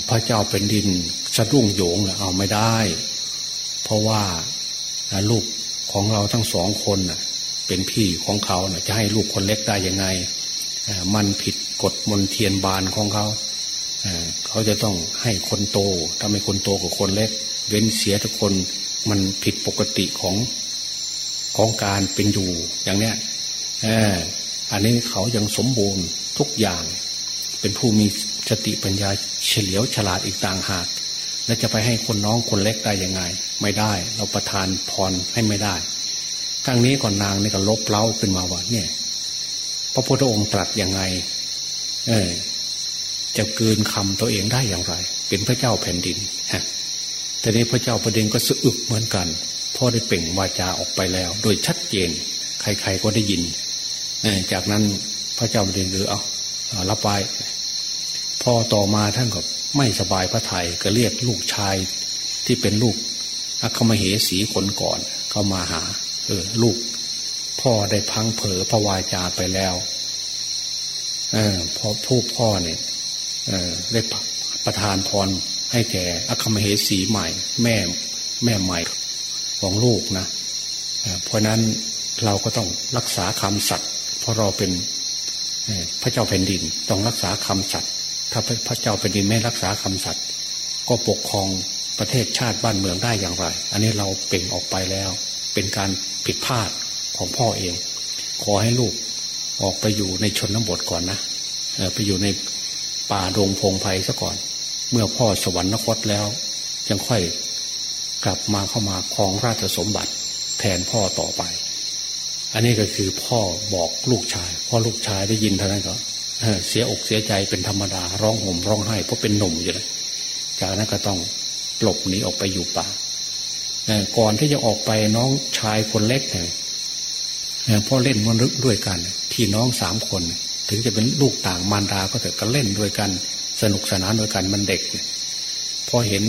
พระเจ้าเป็นดินสะดุ้งโยงเอาไม่ได้ เพราะว่าลูกของเราทั้งสองคนเป็นพี่ของเขาจะให้ลูกคนเล็กได้ยังไงมันผิดกฎมนเทียนบานของเขาเขาจะต้องให้คนโตถ้าไม่คนโตกับคนเล็ก เว้นเสียทุกคน มันผิดปกติของของการเป็นอยู่อย่างเนี้ยออันนี้เขายังสมบูรณ์ทุกอย่าง เป็นผู้มีสติปัญญาเฉลียวฉลาดอีกต่างหาก แล้วจะไปให้คนน้องคนเล็กได้ยังไง ไม่ได้ เราประทานพรให้ไม่ได้ครั้งนี้ก่อนนางนี่ก็ลบเล้าขึ้นมาว่าเนี่ย พระพุทธองค์ตรัสยังไง เออจะเกินคำตัวเองได้อย่างไร เป็นพระเจ้าแผ่นดินฮะ แต่นี้พระเจ้าประเด็นก็สะอึกเหมือนกันพ่อได้เปล่งวาจาออกไปแล้ว โดยชัดเจน ใครๆก็ได้ยิน จากนั้นพระเจ้าประเด็นคือเอารับไปพอต่อมาท่านก็ไม่สบายพระไทยก็เรียกลูกชายที่เป็นลูกอัคมเหสีคนก่อน เข้ามาหา เออ ลูก พ่อได้พังเผอพระวาจาไปแล้วเออพอผู้พ่อเนี่ยเออได้ประทานพร ให้แก่อคมเหสีใหม่ แม่แม่ใหม่ของลูกนะเพราะนั้นเราก็ต้องรักษาคำสัตย์เพราะเราเป็นพระเจ้าแผ่นดินต้องรักษาคำสัตย์ถ้าพระเจ้าแผ่นดินไม่รักษาคำสัตย์ก็ปกครองประเทศชาติบ้านเมืองได้อย่างไร อันนี้เราเป่งออกไปแล้ว เป็นการผิดพลาดของพ่อเอง ขอให้ลูกออกไปอยู่ในชนน้ำบทก่อนนะไปอยู่ในป่าดงพงไพ่ซะก่อน เมื่อพ่อสวรรคตแล้ว ยังค่อยกลับมาเข้ามาครองราชสมบัติแทนพ่อต่อไป อันนี้ก็คือพ่อบอกลูกชายพ่อลูกชายได้ยินเท่านั้นก็เสียอกเสียใจเป็นธรรมดา ร้องห่มร้องไห้เพราะเป็นหนุ่มอยู่เลยจากนั้นก็ต้องหลบหนีออกไปอยู่ป่าก่อนที่จะออกไปน้องชายคนเล็กเนี่ยพ่อเล่นมันรึกด้วยกันพี่น้องสามคน ถึงจะเป็นลูกต่างมารดาก็เถอะก็เล่นด้วยกัน สนุกสนานด้วยกันมันเด็กพอเห็น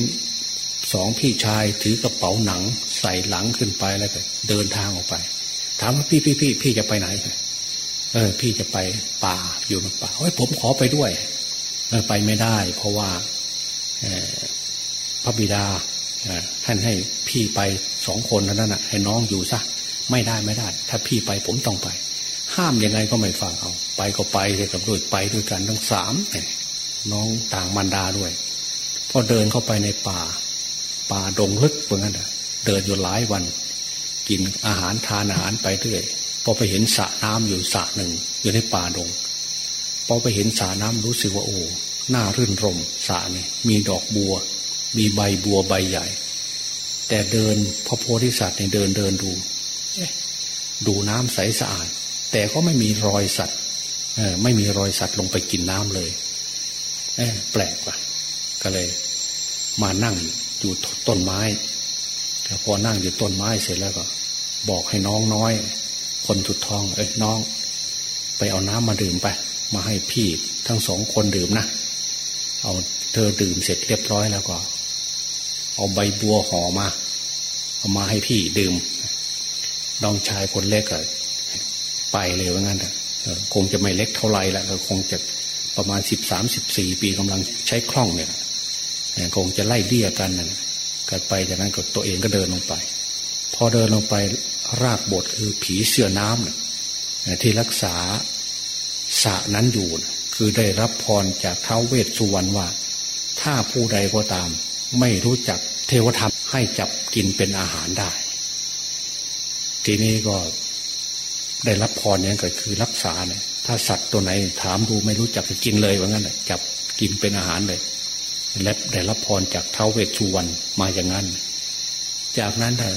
สองพี่ชายถือกระเป๋าหนัง ใส่หลังขึ้นไปแล้วก็เดินทางออกไป ถามว่าพี่พี่พี่พี่จะไปไหน เออ พี่จะไปป่าอยู่ในป่าเฮ้ยผมขอไปด้วย เออไปไม่ได้ เพราะว่าพระบิดาท่านให้พี่ไปสองคนนั้นน่ะ ให้น้องอยู่ซะไม่ได้ไม่ได้ ถ้าพี่ไปผมต้องไป ห้ามยังไงก็ไม่ฟังเอา ไปก็ไปเลยกับด้วยไปด้วยกันทั้งสามน้ น้องต่างมันดาด้วยพอเดินเข้าไปในป่า ป่าดงลึกเหมือนกันเดินอยู่หลายวัน กินอาหารทานอาหารไปเรื่อยพอไปเห็นสระน้ำอยู่สระหนึ่งอยู่ในป่าดงพอไปเห็นสระน้ำรู้สึกว่าโอ้หน้ารื่นรมสระนี่มีดอกบัว มีใบบัวใบใหญ่ แต่เดินพระโพธิสัตว์เนี่ยเดินเดินดูดูน้ำใสสะอาด แต่ก็ไม่มีรอยสัตว์ไม่มีรอยสัตว์ลงไปกินน้ำเลย แปลกว่ะ ก็เลย มานั่งอยู่ต้นไม้แต่พอนั่งอยู่ต้นไม้เสร็จแล้วก็ บอกให้น้องน้อย คนถุดทอง เอ้ยน้อง ไปเอาน้ำมาดื่มไป มาให้พี่ทั้งสองคนดื่มนะเอาเธอดื่มเสร็จเรียบร้อยแล้วก็ เอาใบบัวห่อมา เอามาให้พี่ดื่มน้องชายคนเล็กก็ไปเลยว่างั้นคงจะไม่เล็กเท่าไรแล้วคงจะ ประมาณสิบสามสิบสี่ปีกำลังใช้คล่องเนี่ยคงจะไล่เลี่ยกันนั่นกันไปจากนั้นก็ตัวเองก็เดินลงไป พอเดินลงไปรากบทคือผีเสื้อน้ำเนี่ยที่รักษาสะนั้นอยู่คือได้รับพรจากเท้าเวสสุวรรณว่า ถ้าผู้ใดก็ตาม ไม่รู้จักเทวธรรมให้จับกินเป็นอาหารได้ ทีนี้ก็ได้รับพรนี้ก็คือรักษาเนี่ย ถ้าสัตว์ตัวไหนถามดูไม่รู้จักจะกินเลยว่างั้นจับกินเป็นอาหารเลยและได้รับพรจากเท้าเวสสุวรรณมาอย่างนั้น จากนั้นถ้า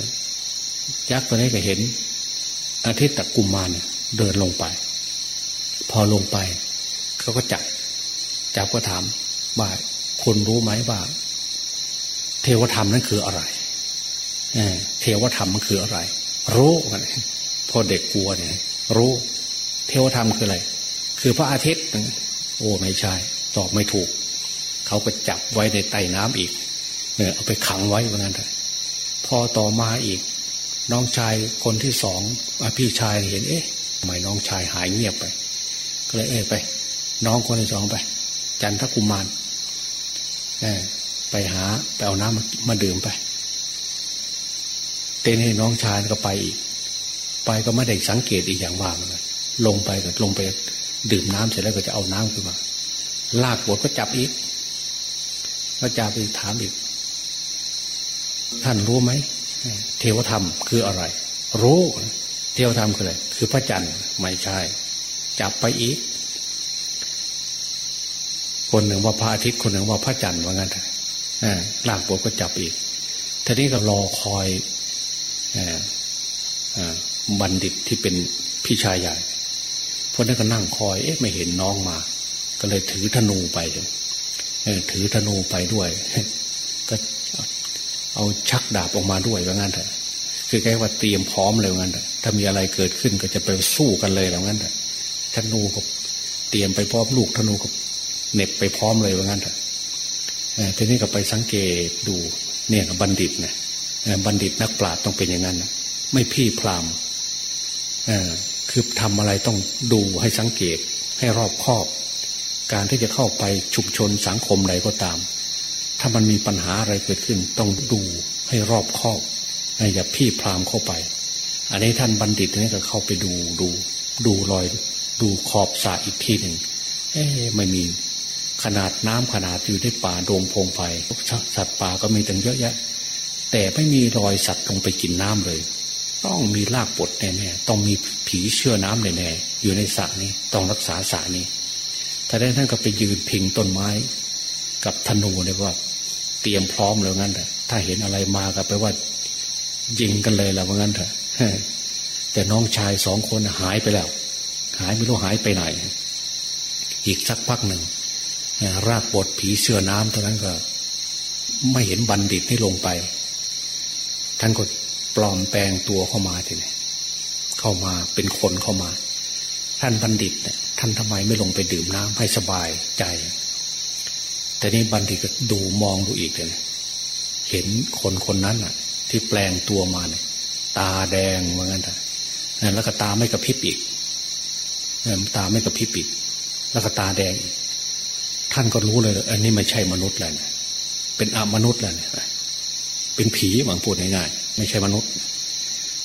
ยักษ์ตัวนี้ก็เห็น อาทิตย์ตะกุมมารเดินลงไป พอลงไปเขาก็จับจับก็ถามว่าคนรู้ไหมว่า เทวธรรมนั้นคืออะไรเทวธรรมมันคืออะไร รู้กันพอเด็กกลัวเนี่ย รู้ เทวธรรมคืออะไร คือพระอาทิตย์ โอ้ไม่ใช่ ตอบไม่ถูก เขาก็จับไว้ในใต้น้ำอีก เนี่ยเอาไปขังไว้เหมือนกันเลยพอต่อมาอีก น้องชายคนที่สองพี่ชายเห็น เอ๊ะทำไมน้องชายหายเงียบไป ก็เลยเอ้ไป น้องคนที่สองไป จันทกุมารไปหาไปเอาน้ำมามาดื่มไป เต้นให้น้องชายก็ไปอีก ไปก็ไม่ได้สังเกตอีกอย่างว่ามัน ลงไปก็ลงไป ดื่มน้ำเสร็จแล้วก็จะเอาน้ำขึ้นมา ลากบทก็จับอีกพระเจ้าไปถามอีก ท่านรู้ไหมเทวธรรมคืออะไร รู้เทวธรรมคืออะไรคือพระจันทร์ไม่ใช่ จับไปอีก คนหนึ่งว่าพระอาทิตย์คนหนึ่งว่าพระจันทร์ว่างั้นลากบทก็จับอีกทีนี้ก็รอคอยบัณฑิตที่เป็นพี่ชายใหญ่ พวกนั้นก็นั่งคอย เอ๊ะไม่เห็นน้องมา ก็เลยถือธนูไปถือธนูไปด้วย ก็เอาชักดาบออกมาด้วยว่างั้นเถอะคือแค่ว่าเตรียมพร้อมเลยว่างั้นเถอะถ้ามีอะไรเกิดขึ้นก็จะไปสู้กันเลยว่างั้นเถอะธนูก็เตรียมไปพร้อมลูกธนูก็เน็บไปพร้อมเลยว่างั้นเถอะทีนี้ก็ไปสังเกตดูเนี่ยบัณฑิตเนี่ยบัณฑิตนักปราชญ์ต้องเป็นอย่างนั้นนะไม่พี่พราม คือทำอะไรต้องดูให้สังเกตให้รอบคอบ การที่จะเข้าไปชุมชนสังคมใดก็ตาม ถ้ามันมีปัญหาอะไรเกิดขึ้น ต้องดูให้รอบคอบอย่าพี่พรามเข้าไป อันนี้ท่านบัณฑิตนี่ก็เข้าไปดูดูดูรอย ดูขอบสระอีกทีหนึ่งเอ๊ไม่มีขนาดน้ำขนาดอยู่ในป่าโดงพงไผ่สัตว์ป่าก็มีตั้งเยอะแยะ แต่ไม่มีรอยสัตว์ลงไปกินน้ำเลย ต้องมีลากปดแน่ๆต้องมีผีเชื่อน้ำแน่ๆอยู่ในสระนี้ ต้องรักษาสระนี้ถ้าได้ท่านก็ไปยืนพิงต้นไม้ กับธนูเนี่ยว่า เตรียมพร้อมแล้วงั้นแต่ถ้าเห็นอะไรมาก็แปลว่ายิงกันเลยแล้วว่างั้นเถอะแแต่น้องชายสองคนหายไปแล้ว หายไม่รู้หายไปไหน อีกสักพักหนึ่งรากบทผีเสื้อน้ำตอนนั้นก็ ไม่เห็นบัณฑิตให้ลงไป ท่านก็ ปลอมแปลงตัวเข้ามาทีนี้เข้ามาเป็นคนเข้ามา ท่านบัณฑิตเนี่ยท่านทำไมไม่ลงไปดื่มน้ำให้สบายใจ แต่นี่บัณฑิตก็ดูมองดูอีกเลยเห็นคนคนนั้นอะ ที่แปลงตัวมาเนี่ยตาแดงเหมือนกันแต่แล้วก็ตาไม่กระพริบอีกตาไม่กระพริบอีกแล้วก็ตาแดง ท่านก็รู้เลยอันนี้ไม่ใช่มนุษย์แล้วเนี่ยเป็นอมนุษย์แล้วเนี่ยเป็นผีบางพูดง่ายๆ ไม่ใช่มนุษย์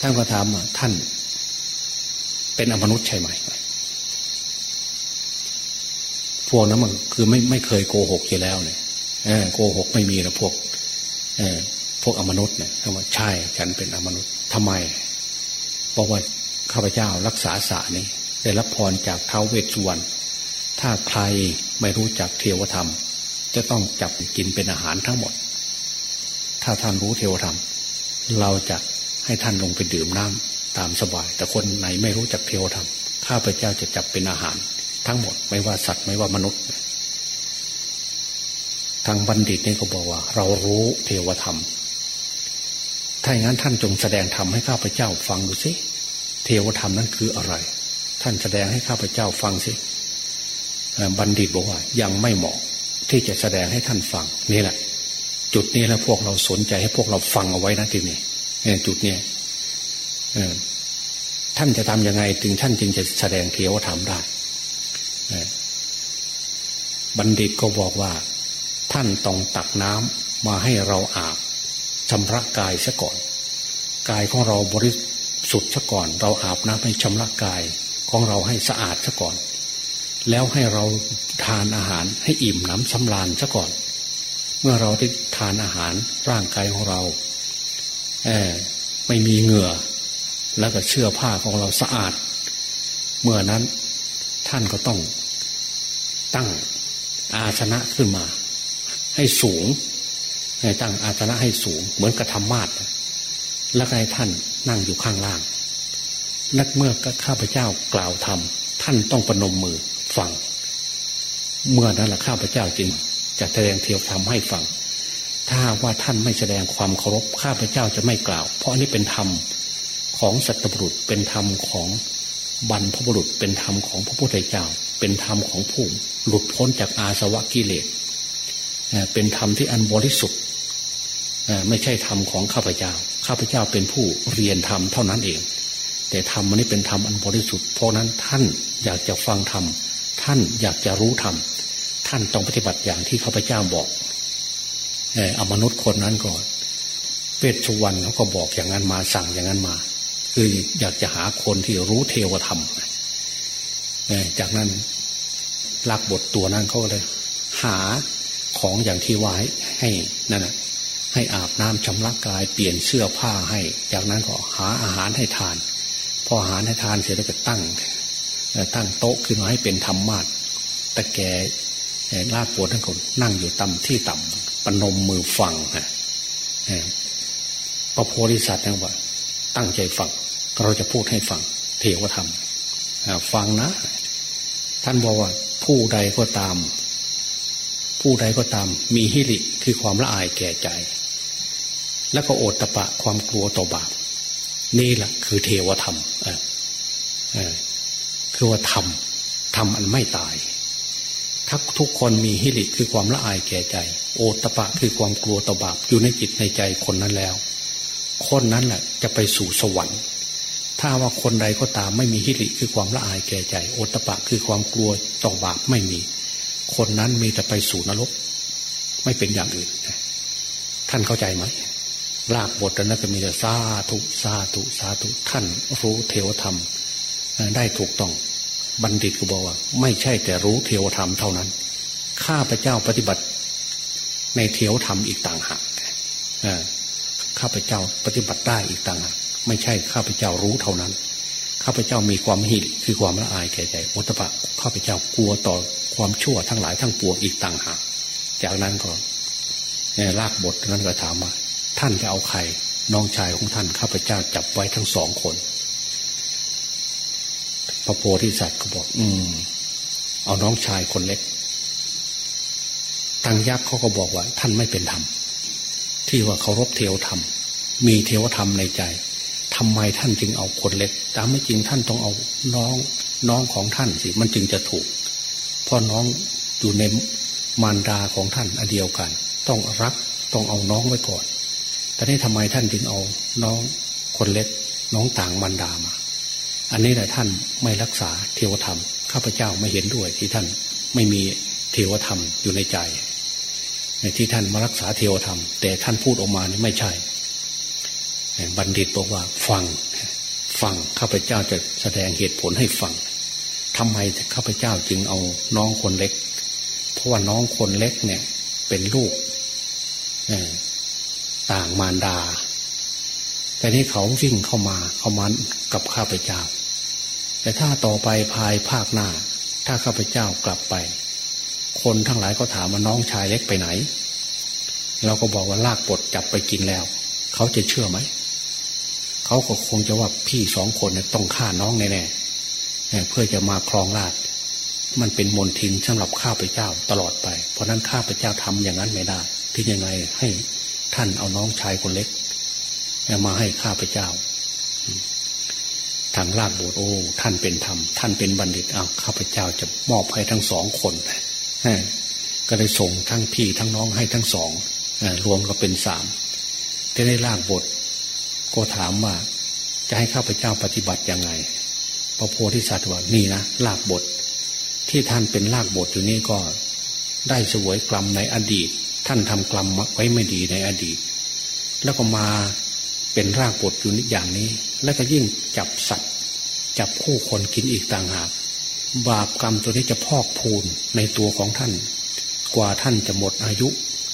ท่านก็ถามว่าท่าน เป็นอมนุษย์ใช่ไหมพวกนั้นมันคือไม่ไม่เคยโกหกอยู่แล้วเนี่ยโกหกไม่มีนะพวกพวกอมนุษย์เนี่ยคำว่าใช่ฉันเป็นอมนุษย์ทำไมบอกว่าข้าพเจ้ารักษาสานี้ ได้รับพรจากเท้าเวสสุวรรณถ้าใครไม่รู้จักเทวธรรม จะต้องจับกินเป็นอาหารทั้งหมด ถ้าท่านรู้เทวธรรม เราจะให้ท่านลงไปดื่มน้ำตามสบาย แต่คนไหนไม่รู้จักเทวธรรมข้าพเจ้าจะจับเป็นอาหาร ทั้งหมดไม่ว่าสัตว์ไม่ว่ามนุษย์ ทางบัณฑิตนี่เขาบอกว่า เรารู้เทวธรรม ถ้าอย่างนั้นท่านจงแสดงธรรมให้ข้าพเจ้าฟังดูสิเทวธรรมนั้นคืออะไร ท่านแสดงให้ข้าพเจ้าฟังสิบัณฑิตบอกว่า ยังไม่เหมาะที่จะแสดงให้ท่านฟังนี่แหละ จุดนี้แล้วพวกเราสนใจให้พวกเราฟังเอาไว้นะทีนี้จุดนี้ท่านจะทำยังไงถึงท่านจึงจะแสดงเทวธรรมได้บัณฑิตก็บอกว่า ท่านต้องตักน้ำมาให้เราอาบชำระกายซะก่อน กายของเราบริสุทธิ์ซะก่อน เราอาบน้ำให้ชำระกายของเราให้สะอาดซะก่อน แล้วให้เราทานอาหารให้อิ่มหนำสำราญซะก่อน เมื่อเราได้ทานอาหารร่างกายของเราเอไม่มีเหงื่อ แล้วก็เสื้อผ้าของเราสะอาด เมื่อนั้นท่านก็ต้องตั้งอาชนะขึ้นมา ให้สูง ให้ตั้งอาสนะให้สูง เหมือนกระทำมาดแล้วให้ท่านนั่งอยู่ข้างล่าง นักเมื่อข้าพเจ้ากล่าวทำท่านต้องประนมมือฟัง เมื่อนั้นแหละข้าพเจ้าจริง จะแสดงเทียวทำให้ฟัง ถ้าว่าท่านไม่แสดงความเคารพข้าพเจ้าจะไม่กล่าว เพราะอันนี้เป็นธรรมของสัตบุรุษเป็นธรรมของบรรพบุรุษเป็นธรรมของพระพุทธเจ้า เป็นธรรมของผู้หลุดพ้นจากอาสวะกิเลสเป็นธรรมที่อันบริสุทธิ์ไม่ใช่ธรรมของข้าพเจ้า ข้าพเจ้าเป็นผู้เรียนธรรมเท่านั้นเอง แต่ธรรมมันนี้เป็นธรรมอันบริสุทธิ์เพราะนั้นท่านอยากจะฟังธรรมท่านอยากจะรู้ธรรม ท่านต้องปฏิบัติอย่างที่ข้าพเจ้าบอกเออมนุษย์คนนั้นก่อนเวชสุวรรณเขาก็บอกอย่างนั้นมาสั่งอย่างนั้นมา คืออยากจะหาคนที่รู้เทวธรรมจากนั้นลักบทตัวนั้นเขาเลย หาของอย่างที่วายให้นั่นแหะให้อาบน้ำชำระกายเปลี่ยนเสื้อผ้าให้ จากนั้นก็หาอาหารให้ทาน พออาหารให้ทานเสร็จแล้วก็ตั้งตั้งโต๊ะขึ้นมาให้เป็นธรรมาทแต่แก ลาดปวดทั้งคนนั่งอยู่ต่ำที่ต่ำปนมมือฟังนะพระโพธิสัตว์นี่ยว่า ตั้งใจฟังเราจะพูดให้ฟัง เทวธรรมฟังนะ ท่านบอกว่า ผู้ใดก็ตาม ผู้ใดก็ตาม มีฮิริคือความละอายแก่ใจ แล้วก็โอตตะปะความกลัวต่อบาปนี่แหละคือเทวธรรมคือว่าธรรมธรรมอันไม่ตาย ถ้าทุกคนมีฮิริคือความละอายแก่ใจ โอตตะปะคือความกลัวต่อบาปอยู่ในจิตในใจคนนั้นแล้ว คนนั้นแหละจะไปสู่สวรรค์ ถ้าว่าคนใดก็ตามไม่มีฮิริคือความละอายแก่ใจ โอตตะปะคือความกลัวต่อบาปไม่มี คนนั้นมีแต่ไปสู่นรก ไม่เป็นอย่างอื่น ท่านเข้าใจไหมลากบทนั้นก็มีแต่สาธุสาธุสาธุท่านรู้เทวธรรมได้ถูกต้อง บัณฑิตก็บอกว่า ไม่ใช่แต่รู้เทวธรรมเท่านั้น ข้าพเจ้าปฏิบัติ ในเทวธรรมอีกต่างหากข้าพเจ้าปฏิบัติได้อีกต่างหากไม่ใช่ข้าพเจ้ารู้เท่านั้น ข้าพเจ้ามีความหิคือความละอายแก่ใจโอตปะข้าพเจ้ากลัวต่อความชั่วทั้งหลายทั้งปวงอีกต่างหากจากนั้นก็ลากบทนั้นก็ถามว่าท่านจะเอาใครน้องชายของท่านข้าพเจ้าจับไว้ทั้งสองคน พระโพธิสัตว์ก็บอก อืม เอาน้องชายคนเล็กทางยักษ์เขาก็บอกว่า ท่านไม่เป็นธรรมที่ว่าเคารพเทวธรรม มีเทวธรรมในใจทำไมท่านจึงเอาคนเล็กแต่ไม่จริงท่านต้องเอาน้องน้องของท่านสิมันจึงจะถูกเพราะน้องอยู่ในมารดาของท่านอันเดียวกัน ต้องรักต้องเอาน้องไว้ก่อน แต่นี่ทำไมท่านจึงเอาน้องคนเล็ก น้องต่างมารดามา อันนี้แหละท่านไม่รักษาเทวธรรม ข้าพเจ้าไม่เห็นด้วยที่ท่านไม่มีเทวธรรมอยู่ในใจ ในที่ท่านมารักษาเทวธรรม แต่ท่านพูดออกมานี่ไม่ใช่ บัณฑิตบอกว่าฟังฟังข้าพเจ้าจะแสดงเหตุผลให้ฟังทำไมข้าพเจ้าจึงเอาน้องคนเล็ก เพราะว่าน้องคนเล็กเนี่ย เป็นลูกต่างมารดา แต่นี่เขาวิ่งเข้ามาเข้ามากับข้าพเจ้า แต่ถ้าต่อไปภายภาคหน้า ถ้าข้าพเจ้ากลับไป คนทั้งหลายก็ถามว่าน้องชายเล็กไปไหน เราก็บอกว่าลากปดจับไปกินแล้ว เขาจะเชื่อไหม เขาก็คงจะว่าพี่สองคนเนี่ยต้องฆ่าน้องแน่ๆเพื่อจะมาครองราชมันเป็นมนทินสำหรับข้าพเจ้าตลอดไป เพราะนั้นข้าพเจ้าทำอย่างนั้นไม่ได้ที่ยังไงให้ท่านเอาน้องชายคนเล็กมาให้ข้าพเจ้า ทางลาดโบสโอ้ท่านเป็นธรรมท่านเป็นบัณฑิตเอาข้าพเจ้าจะมอบให้ทั้งสองคนก็เลยส่งทั้งพี่ทั้งน้องให้ทั้งสองรวมก็เป็นสามที่ได้ลากบทก็ถามว่าจะให้ข้าพเจ้าปฏิบัติยังไง พระโพธิสัตว์ว่านี่นะลากบท ที่ท่านเป็นลากบทอยู่นี่ก็ ได้สวยกรรมในอดีต ท่านทำกรรมไว้ไม่ดีในอดีต แล้วก็มา เป็นรากบทอยู่นิอย่างนี้ แล้วก็ยิ่งจับสัตว์ จับคู่คนกินอีกต่างหาก บาปกรรมตัวนี้จะพอกพูนในตัวของท่าน กว่าท่านจะหมดอายุ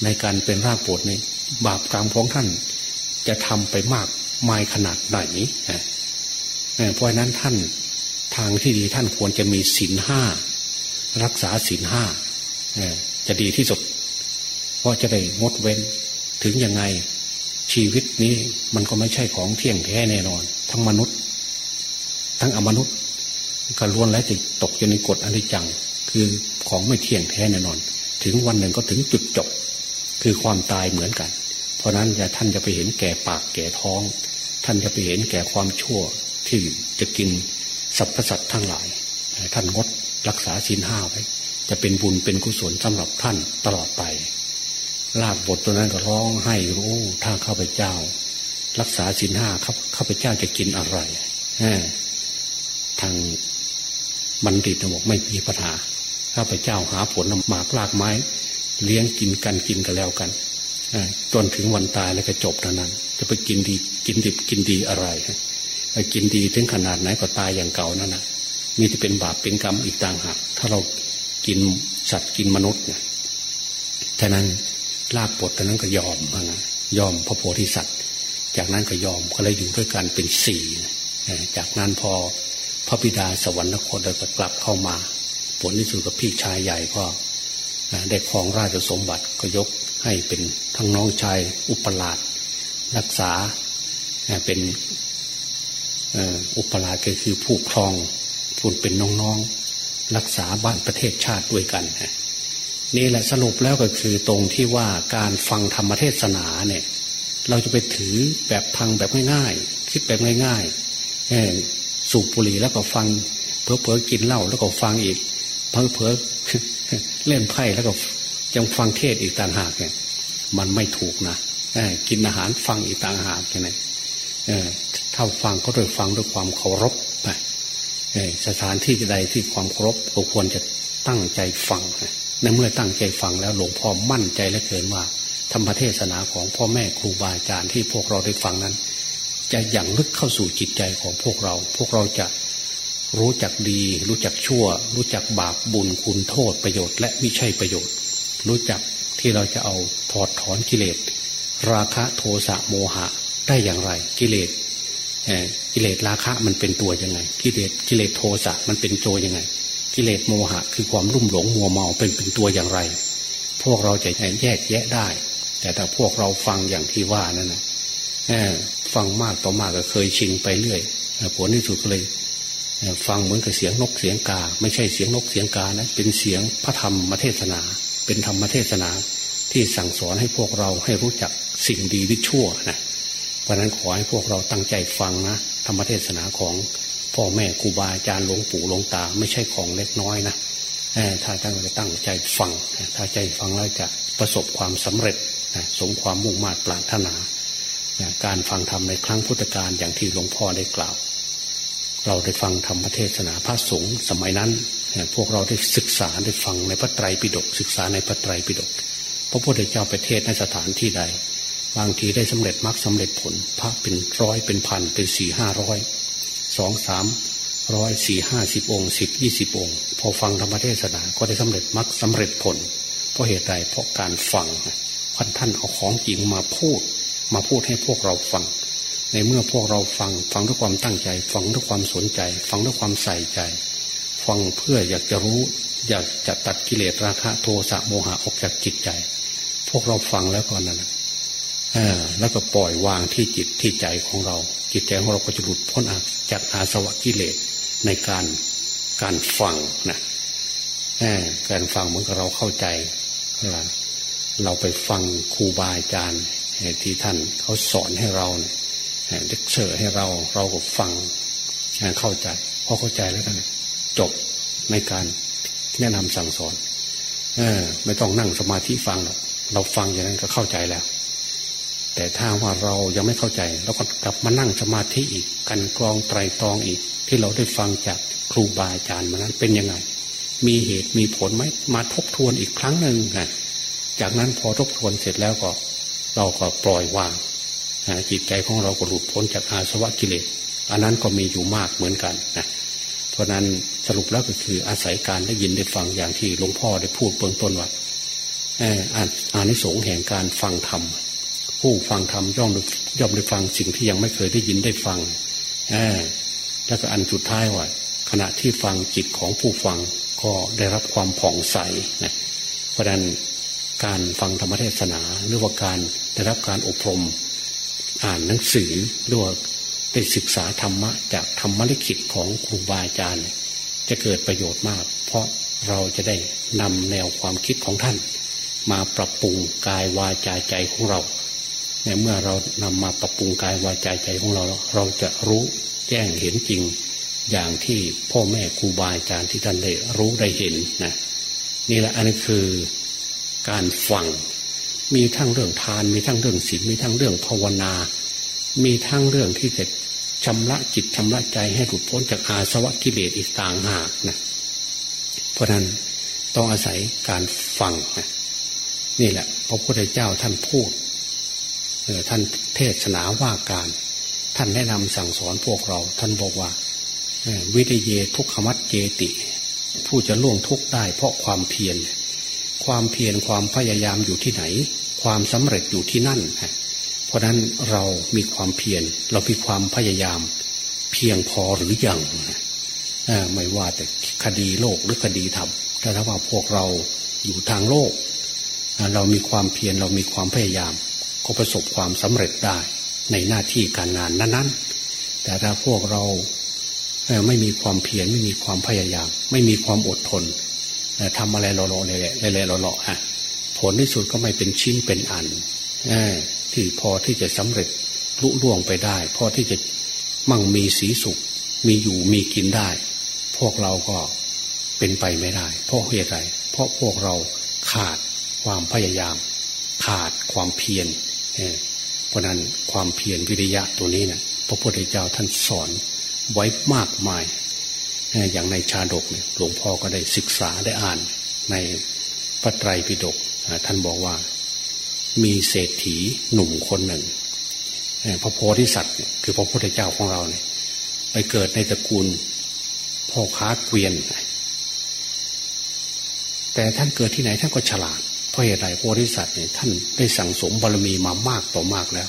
ในการเป็นรากบทนี้บาปกรรมของท่าน จะทำไปมากมายขนาดไหนเพราะนั้นท่านทางที่ดีท่านควรจะมีศีลห้ารักษาศีลห้าจะดีที่สุด เพราะจะได้งดเว้นถึงยังไง ชีวิตนี้มันก็ไม่ใช่ของเที่ยงแท้แน่นอน ทั้งมนุษย์ ทั้งอมนุษย์ ก็ล้วนแล้วจะตกอยู่ในกฎอนิจจัง คือของไม่เที่ยงแท้แน่นอน ถึงวันหนึ่งก็ถึงจุดจบ คือความตายเหมือนกัน เพราะนั้นอย่าท่านจะไปเห็นแก่ปากแก่ท้อง ท่านจะไปเห็นแก่ความชั่วที่จะกินสรรพสัตว์ทั้งหลาย ท่านงดรักษาศีลห้าไว้จะเป็นบุญเป็นกุศลสำหรับท่านตลอดไป ลากบทตัวนั้นก็ร้องให้รู้ถ้าข้าพเจ้า รักษาสินห้าครับข้าพเจ้าจะกินอะไรทางบัณฑิตบอกไม่มีปัญหาข้าพเจ้าหาผลหมากลากไม้ เลี้ยงกินกันกินกันแล้วกันจนถึงวันตายแล้วก็จบเท่านั้น จะไปกินดีกินดิบกินดีอะไรกินดีถึงขนาดไหนก็ตายอย่างเก่านั่นนะมีที่เป็นบาปเป็นกรรมอีกต่างหากถ้าเรากินสัตว์กินมนุษย์เนี่ยฉะนั้น ลากบทตอนนั้นก็ยอมนะยอมพระโพธิสัตว์ จากนั้นก็ยอมก็เลยอยู่ด้วยกันเป็นสี่จากนั้นพอพระบิดาสวรรคตก็กลับเข้ามา ผลที่สุดกับพี่ชายใหญ่ก็ได้ครองราชสมบัติก็ยกให้เป็นทั้งน้องชายอุปราชรักษาเป็นอุปราชก็คือผู้ครองพูดเป็นน้องๆ รักษาบ้านประเทศชาติด้วยกัน นี่แหละสรุปแล้วก็คือตรงที่ว่าการฟังธรรมเทศนาเนี่ย เราจะไปถือแบบพังแบบง่ายๆคิดแบบง่ายๆสูบบุหรี่แล้วก็ฟังเพอเพอกินเหล้าแล้วก็ฟังอีกเพอเพอเล่นไพ่แล้วก็ยังฟังเทศอีกต่างหากเนี่ย มันไม่ถูกนะกินอาหารฟังอีกต่างหากใช่ไหมถ้าฟังก็โดยฟังด้วยความเคารพไปสถานที่ใดที่ความเคารพก็ควรจะตั้งใจฟัง ในเมื่อตั้งใจฟังแล้วหลวงพ่อมั่นใจและเกินว่า ธรรมเทศนาของพ่อแม่ครูบาอาจารย์ที่พวกเราได้ฟังนั้น จะอย่างลึกเข้าสู่จิตใจของพวกเรา พวกเราจะรู้จักดี รู้จักชั่ว รู้จักบาปบุญคุณโทษประโยชน์ และไม่ใช่ประโยชน์ รู้จักที่เราจะเอาถอดถอนกิเลส ราคะโทสะโมหะได้อย่างไรกิเลสกิเลสราคะมันเป็นตัวยังไง กิเลสกิเลสโทสะมันเป็นโจยังไง กิเลสโมหะ คือความรุ่มหลงมัวเมาเป็นเป็นตัวอย่างไร พวกเราจะแยกแยะได้ แต่ถ้าพวกเราฟังอย่างที่ว่านั่นนะฟังมากต่อมากก็เคยชิงไปเรื่อยผลที่สุดก็เลยฟังเหมือนกับเสียงนกเสียงกา ไม่ใช่เสียงนกเสียงกานะเป็นเสียงพระธรรมเทศนา เป็นธรรมเทศนา ที่สั่งสอนให้พวกเราให้รู้จักสิ่งดีวิชั่วนะเพราะนั้นขอให้พวกเราตั้งใจฟังนะธรรมเทศนาของ พ่อแม่ครูบาอาจารย์หลวงปู่หลวงตา ไม่ใช่ของเล็กน้อยนะถ้าตั้งใจตั้งใจฟัง ถ้าใจฟังแล้วจะประสบความสำเร็จสมความมุ่งมา่ปรารถนา การฟังธรรมในครั้งพุทธกาลอย่างที่หลวงพ่อได้กล่าว เราได้ฟังธรรมเทศนาพระสงฆ์สมัยนั้น พวกเราได้ศึกษาได้ฟังในพระไตรปิฎกศึกษาในพระไตรปิฎกพระพุทธเจ้าไปเทศในสถานที่ใด บางทีได้สำเร็จมรรคสาเร็จผล พระเป็นร้อยเป็นพันเป็นสี่ห้าร้อย สองสามร้อยสี่ห้าสิบองค์สิบยี่สิบองค์ พอฟังธรรมเทศนาก็ได้สำเร็จมรรคสาเร็จผล เพราะเหตุใดเพราะการฟังพันท่านเอาของจริงมาพูด มาพูดให้พวกเราฟัง ในเมื่อพวกเราฟัง ฟังด้วยความตั้งใจ ฟังด้วยความสนใจ ฟังด้วยความใส่ใจ ฟังเพื่ออยากจะรู้อยากจะตัดกิเลสราคะโทสะโมหะออกจากจิตใจ พวกเราฟังแล้วก่อนนั้นแล้วก็ปล่อยวางที่จิตที่ใจของเรา จิตใจของเราก็จะหลุดพ้นจากอาสวะกิเลสในการการฟังนะการฟังเหมือนกับเราเข้าใจเราไปฟังครูบาอาจารย์ที่ท่านเขาสอนให้เราเนี่ยเด็กเชอร์ให้เราเราก็ฟังเข้าใจพอเข้าใจแล้วกันจบในการแนะนำสั่งสอน เออ ไม่ต้องนั่งสมาธิฟังหรอกเราฟังอย่างนั้นก็เข้าใจแล้ว แต่ถ้าว่าเรายังไม่เข้าใจเราก็กลับมานั่งสมาธิอีก กันกรองไตรตรองอีก ที่เราได้ฟังจากครูบาอาจารย์มานั้นเป็นยังไง มีเหตุมีผลไหมมาทบทวนอีกครั้งหนึ่งไงจากนั้นพอทบทวนเสร็จแล้วก็ เราก็ปล่อยวางจิตใจของเราก็หลุดพ้นจากอาสวะกิเลสอันนั้นก็มีอยู่มากเหมือนกันนะเพราะนั้นสรุปแล้วก็คืออาศัยการได้ยินได้ฟังอย่างที่หลวงพ่อได้พูดเบื้องต้นว่าอานิสงส์แห่งการฟังธรรม ผู้ฟังธรรมย่อมย่อมได้ฟังสิ่งที่ยังไม่เคยได้ยินได้ฟังแล้วก็อันสุดท้ายว่า ขณะที่ฟังจิตของผู้ฟังก็ได้รับความผ่องใสนะเพราะนั้นการฟังธรรมเทศนาหรือว่าการได้รับการอบรม อ่านหนังสือหรือว่าได้ศึกษาธรรมะจากธรรมลิขิตของครูบาอาจารย์ จะเกิดประโยชน์มาก เพราะเราจะได้นำแนวความคิดของท่าน มาปรับปรุงกายวาจาใจของเรา ในเมื่อเรานำมาปรับปรุงกายวาจาใจของเรา เราจะรู้แจ้งเห็นจริง อย่างที่พ่อแม่ครูบาอาจารย์ที่ท่านได้รู้ได้เห็นนะนี่แหละอันนี้คือการฟังมีทั้งเรื่องทาน มีทั้งเรื่องศีลมีทั้งเรื่องภาวนา มีทั้งเรื่องที่จะชำระจิตชำระใจให้หลุดพ้นจากอาสวะกิเลสอีกต่างหากนะเพราะนั้นต้องอาศัยการฟังนะนี่แหละพระพุทธเจ้าท่านพูด ท่านเทศนาว่าการ ท่านแนะนำสั่งสอนพวกเรา ท่านบอกว่าวิทเยทุกขมัดเจติ ผู้จะล่วงทุกได้เพราะความเพียร ความเพียรความพยายามอยู่ที่ไหน ความสำเร็จอยู่ที่นั่น เพราะนั้นเรามีความเพียรเรามีความพยายาม เพียงพอหรือยังไม่ว่าแต่คดีโลกหรือคดีธรรมแต่ถ้าว่าพวกเราอยู่ทางโลก เรามีความเพียรเรามีความพยายาม ก็ประสบความสำเร็จได้ในหน้าที่การงานนั้นๆ แต่ถ้าพวกเราไม่มีความเพียรไม่มีความพยายาม ไม่มีความอดทนทำอะไรหล่อๆเลยๆเลยๆหล่อๆอะผลที่สุดก็ไม่เป็นชิ้นเป็นอันที่พอที่จะสำเร็จลุล่วงไปได้ พอที่จะมั่งมีสีสุข มีอยู่มีกินได้ พวกเราก็เป็นไปไม่ได้ เพราะเหตุไรเพราะพวกเราขาดความพยายาม ขาดความเพียร เพราะนั้นความเพียรวิริยะตัวนี้เนะ่ยพระพุทธเจ้าท่านสอนไว้มากมาย อย่างในชาดกเนี่ยหลวงพ่อก็ได้ศึกษาได้อ่านในพระไตรปิฎกท่านบอกว่ามีเศรษฐีหนุ่มคนหนึ่งพระโพธิสัตว์คือพระพุทธเจ้าของเราเนี่ยไปเกิดในตระกูลพ่อค้าเกวียน แต่ท่านเกิดที่ไหนท่านก็ฉลาด ราะเหตุใดโพธิสัตว์เนี่ยท่านได้สั่งสมบารมีมามากต่อมากแล้ว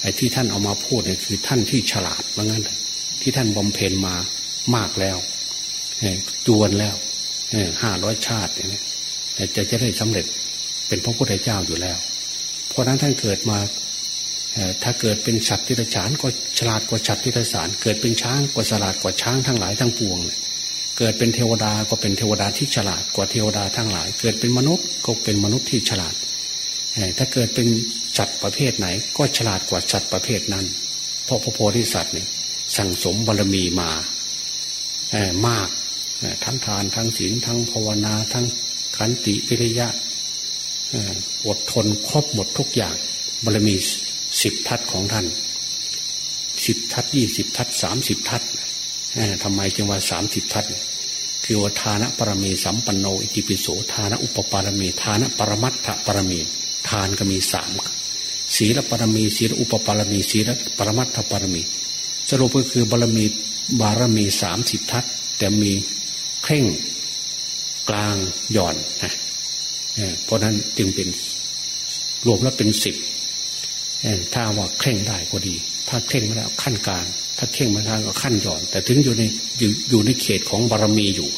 ไอ้ที่ท่านเอามาพูดเนี่ยคือท่านที่ฉลาดเหมือนกันที่ท่านบำเพ็ญมามากแล้วจวนแล้วห้าร้อยชาติเนี่ยจะจะได้สำเร็จเป็นพระพุทธเจ้าอยู่แล้ว เพราะนั้นท่านเกิดมาถ้าเกิดเป็นสัตว์ที่ระฉานก็ฉลาดกว่าสัตว์ที่ระสาน เกิดเป็นช้างก็ฉลาดกว่าช้างทั้งหลายทั้งปวงเเกิดเป็นเทวดาก็เป็นเทวดาที่ฉลาดกว่าเทวดาทั้งหลาย เกิดเป็นมนุษย์ก็เป็นมนุษย์ที่ฉลาด ถ้าเกิดเป็นสัตว์ประเภทไหน ก็ฉลาดกว่าสัตว์ประเภทนั้น เพราะพระโพธิสัตว์นี่สั่งสมบารมีมามากทั้งทานทั้งศีลทั้งภาวนาทั้งขันติวิริยะอดทนครบหมดทุกอย่างบารมีสิบทัศของท่านสิบทัศยี่สิบทัศสามสิบทัศ ทำไมจึงว่าสามสิบทัศคือว่าทานะปรมีสัมปันโนอิติปิโสทานะอุปปารมีทานะปรมัตถปรมี ทานก็มีสามศีลปรมีศีลอุปปารมีศีลปรมัตถปรมี สรุปก็คือบารมีบารมีสามสิบทัศแต่มีเคร่งกลางหย่อนนะเพราะนั้นจึงเป็นรวมแล้วเป็นสิบถ้าว่าเคร่งได้ก็ดี ถ้าเคร่งไม่ได้ขั้นกลาง ถ้าเคร่งม่ได้ก็ขั้นหย่อน แต่ถึงอยู่ในอยู่อยู่ในเขตของบารมีอยู่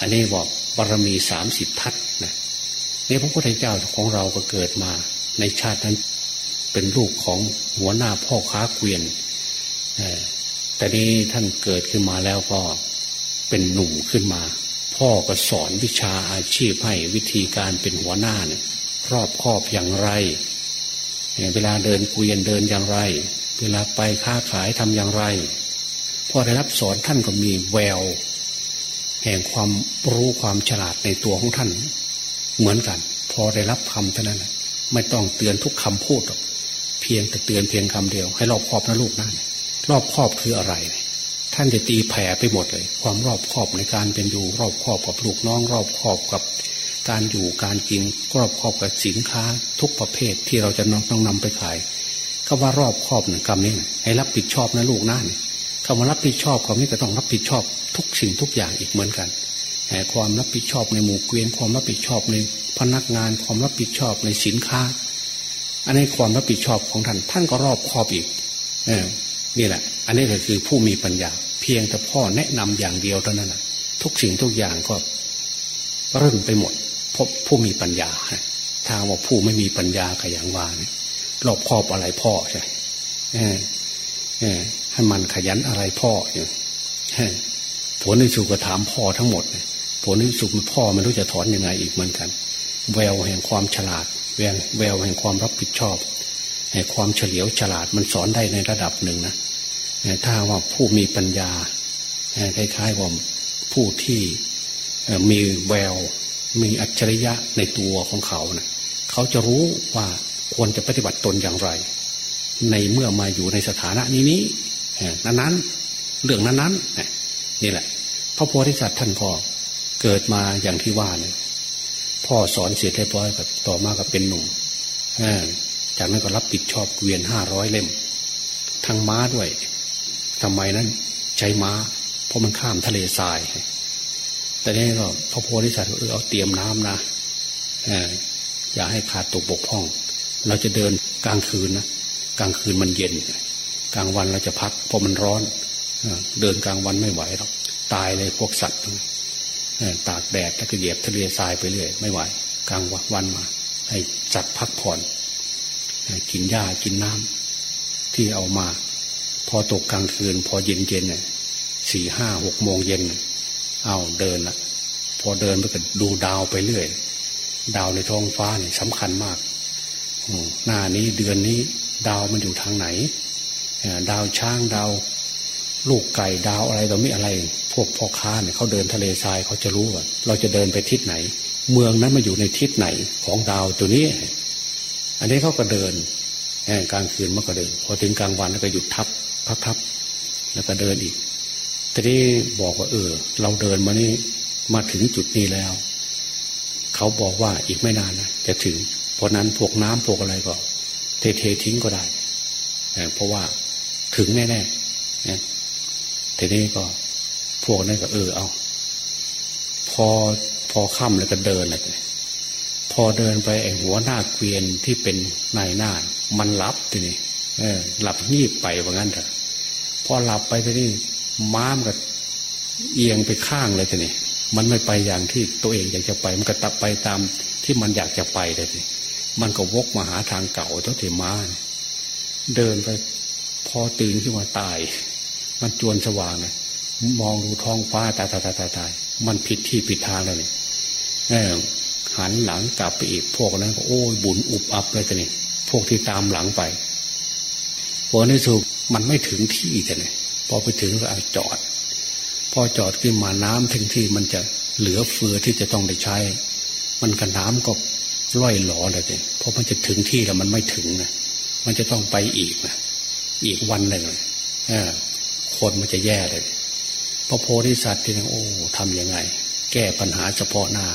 อันนี้บอกบารมีสามสิบทัศนะนี่พระพุทธเจ้าของเราก็เกิดมา ในชาตินั้นเป็นลูกของหัวหน้าพ่อค้าเกวียนแต่นี้ท่านเกิดขึ้นมาแล้วก็เป็นหนุ่มขึ้นมา พ่อก็สอนวิชาอาชีพให้วิธีการเป็นหัวหน้าเนี่ยรอบครอบอย่างไร เวลาเดินเกวียนเดินอย่างไร เวลาไปค้าขายทำอย่างไรพอได้รับสอนท่านก็มีแวว แห่งความรู้ความฉลาดในตัวของท่าน เหมือนกัน พอได้รับคำเท่านั้นไม่ต้องเตือนทุกคำพูดหรอกเพียงแต่เตือนเพียงคำเดียว ให้รอบครอบนะลูกนั่นรอบครอบคืออะไร ท่านจะตีแผ่ไปหมดเลย ความรอบครอบในการเป็นอยู่ รอบครอบกับลูกน้อง รอบครอบกับการอยู่การกินรอบครอบกับสินค้า ทุกประเภทที่เราจะต้องนำไปขาย ก็ว่ารอบครอบหนึ่งคำนี้ให้รับผิดชอบนะลูกนั่นคำว่ารับผิดชอบคำนี้ก็ต้องรับผิดชอบทุกสิ่งทุกอย่างอีกเหมือนกันความรับผิดชอบในหมู่เกวียนความรับผิดชอบในพนักงานความรับผิดชอบในสินค้า อันนี้ความรับผิดชอบของท่านท่านก็รอบครอบอีกเออนี่แหละ อันนี้ก็คือผู้มีปัญญา เพียงแต่พ่อแนะนำอย่างเดียวเท่านั้นทุกสิ่งทุกอย่างก็เริ่มไปหมดพบผู้มีปัญญาถ้าว่าผู้ไม่มีปัญญาขยันวาน รอบครอบอะไรพ่อใช่ให้มันขยันอะไรพ่ออยู่ผลในสุก็ถามพ่อทั้งหมดผลในสุขพ่อไม่รู้จะถอนยังไงอีกเหมือนกัน แววแห่งความฉลาด แววแววแห่งความรับผิดชอบแห่งความเฉลียวฉลาดมันสอนได้ในระดับหนึ่งนะถ้าว่าผู้มีปัญญาคล้ายๆว่าผู้ที่มีแววมีอัจฉริยะในตัวของเขานะเขาจะรู้ว่า ควรจะปฏิบัติตนอย่างไร ในเมื่อมาอยู่ในสถานะนี้นี้นั้นๆ เรื่องนั้นๆนี่แหละ พระโพธิสัตว์ท่านก็เกิดมาอย่างที่ว่าเนี่ยพ่อสอนเสร็จเรียบร้อยกับต่อมากับเป็นหนุ่มจากนั้นก็รับผิดชอบเกวียนห้าร้อยเล่ม ทั้งม้าด้วยทำไมนั้นใช้ม้า เพราะมันข้ามทะเลทราย แต่นี้ก็พระโพธิสัตว์เออเอาเตรียมน้ำนะอย่าให้ขาดตกบกพร่อง เราจะเดินกลางคืนนะกลางคืนมันเย็น กลางวันเราจะพักเพราะมันร้อนเดินกลางวันไม่ไหวหรอกตายเลยพวกสัตว์ตากแดดแล้วก็เหยียบทะเลทรายไปเรื่อยไม่ไหว กลางวันมา ให้จัดพักผ่อน กินหญ้ากินน้ำที่เอามา พอตกกลางคืน พอเย็นเย็นเนี่ยสี่ห้าหกโมงเย็นเอาเดินละพอเดินไปก็ดูดาวไปเรื่อย ดาวในท้องฟ้าเนี่ยสำคัญมาก หน้านี้เดือนนี้ดาวมันอยู่ทางไหนดาวช้างดาว ลูกไก่ดาวอะไรต่อมีอะไร พวกพ่อค้าเนี่ยเขาเดินทะเลทรายเขาจะรู้ว่าเราจะเดินไปทิศไหน เมืองนั้นมาอยู่ในทิศไหนของดาวตัวนี้ อันนี้เขาก็เดินกลางคืนมันก็เดิน พอถึงกลางวันแล้วก็หยุดทับพักทับแล้วก็เดินอีกทีนี้บอกว่า เออ เราเดินมานี่มาถึงจุดนี้แล้ว เขาบอกว่าอีกไม่นานนะจะถึง เพราะนั้นพวกน้ำพวกอะไรก็ เทเททิ้งก็ได้เพราะว่าถึงแน่ๆทีนี้ก็พวกนั้นก็เออเอา พอพอค่ำแล้วก็เดินเลยพอเดินไปไอ้หัวหน้าเกวียนที่เป็นนายหน้า มันหลับทีนี้เออ หลับงีบไปว่างั้นเถอะพอหลับไปทีนี้ม้ามก็เอียงไปข้างเลยทีนี้มันไม่ไปอย่างที่ตัวเองอยากจะไป มันก็ตับไปตามที่มันอยากจะไปเลยที มันก็วกมาหาทางเก่าตัวที่ม้าเดินไปพอตื่นขึ้นมาตาย มันจวนสว่างเลยมองดูท้องฟ้าตายตายตายตายตายมันผิดที่ผิดทางเลยเนี่ยหันหลังกลับไปอีกพวกนั้นก็โอ้ยบุญอุบอับเลยแต่นี่พวกที่ตามหลังไปพอในสุดมันไม่ถึงที่แต่เนี่ยพอไปถึงก็เอาจอด พอจอดขึ้นมาน้ำถึงที่มันจะเหลือเฟือที่จะต้องได้ใช้ มันกับน้ำก็ ร่อยหลอเลยเนี่ยพอมันจะถึงที่แล้วมันไม่ถึงนะมันจะต้องไปอีกนะอีกวันหนึ่งเลยคนมันจะแย่เลยพระโพธิสัตว์ที่นี่โอ้ทำยังไง แก้ปัญหาเฉพาะหน้า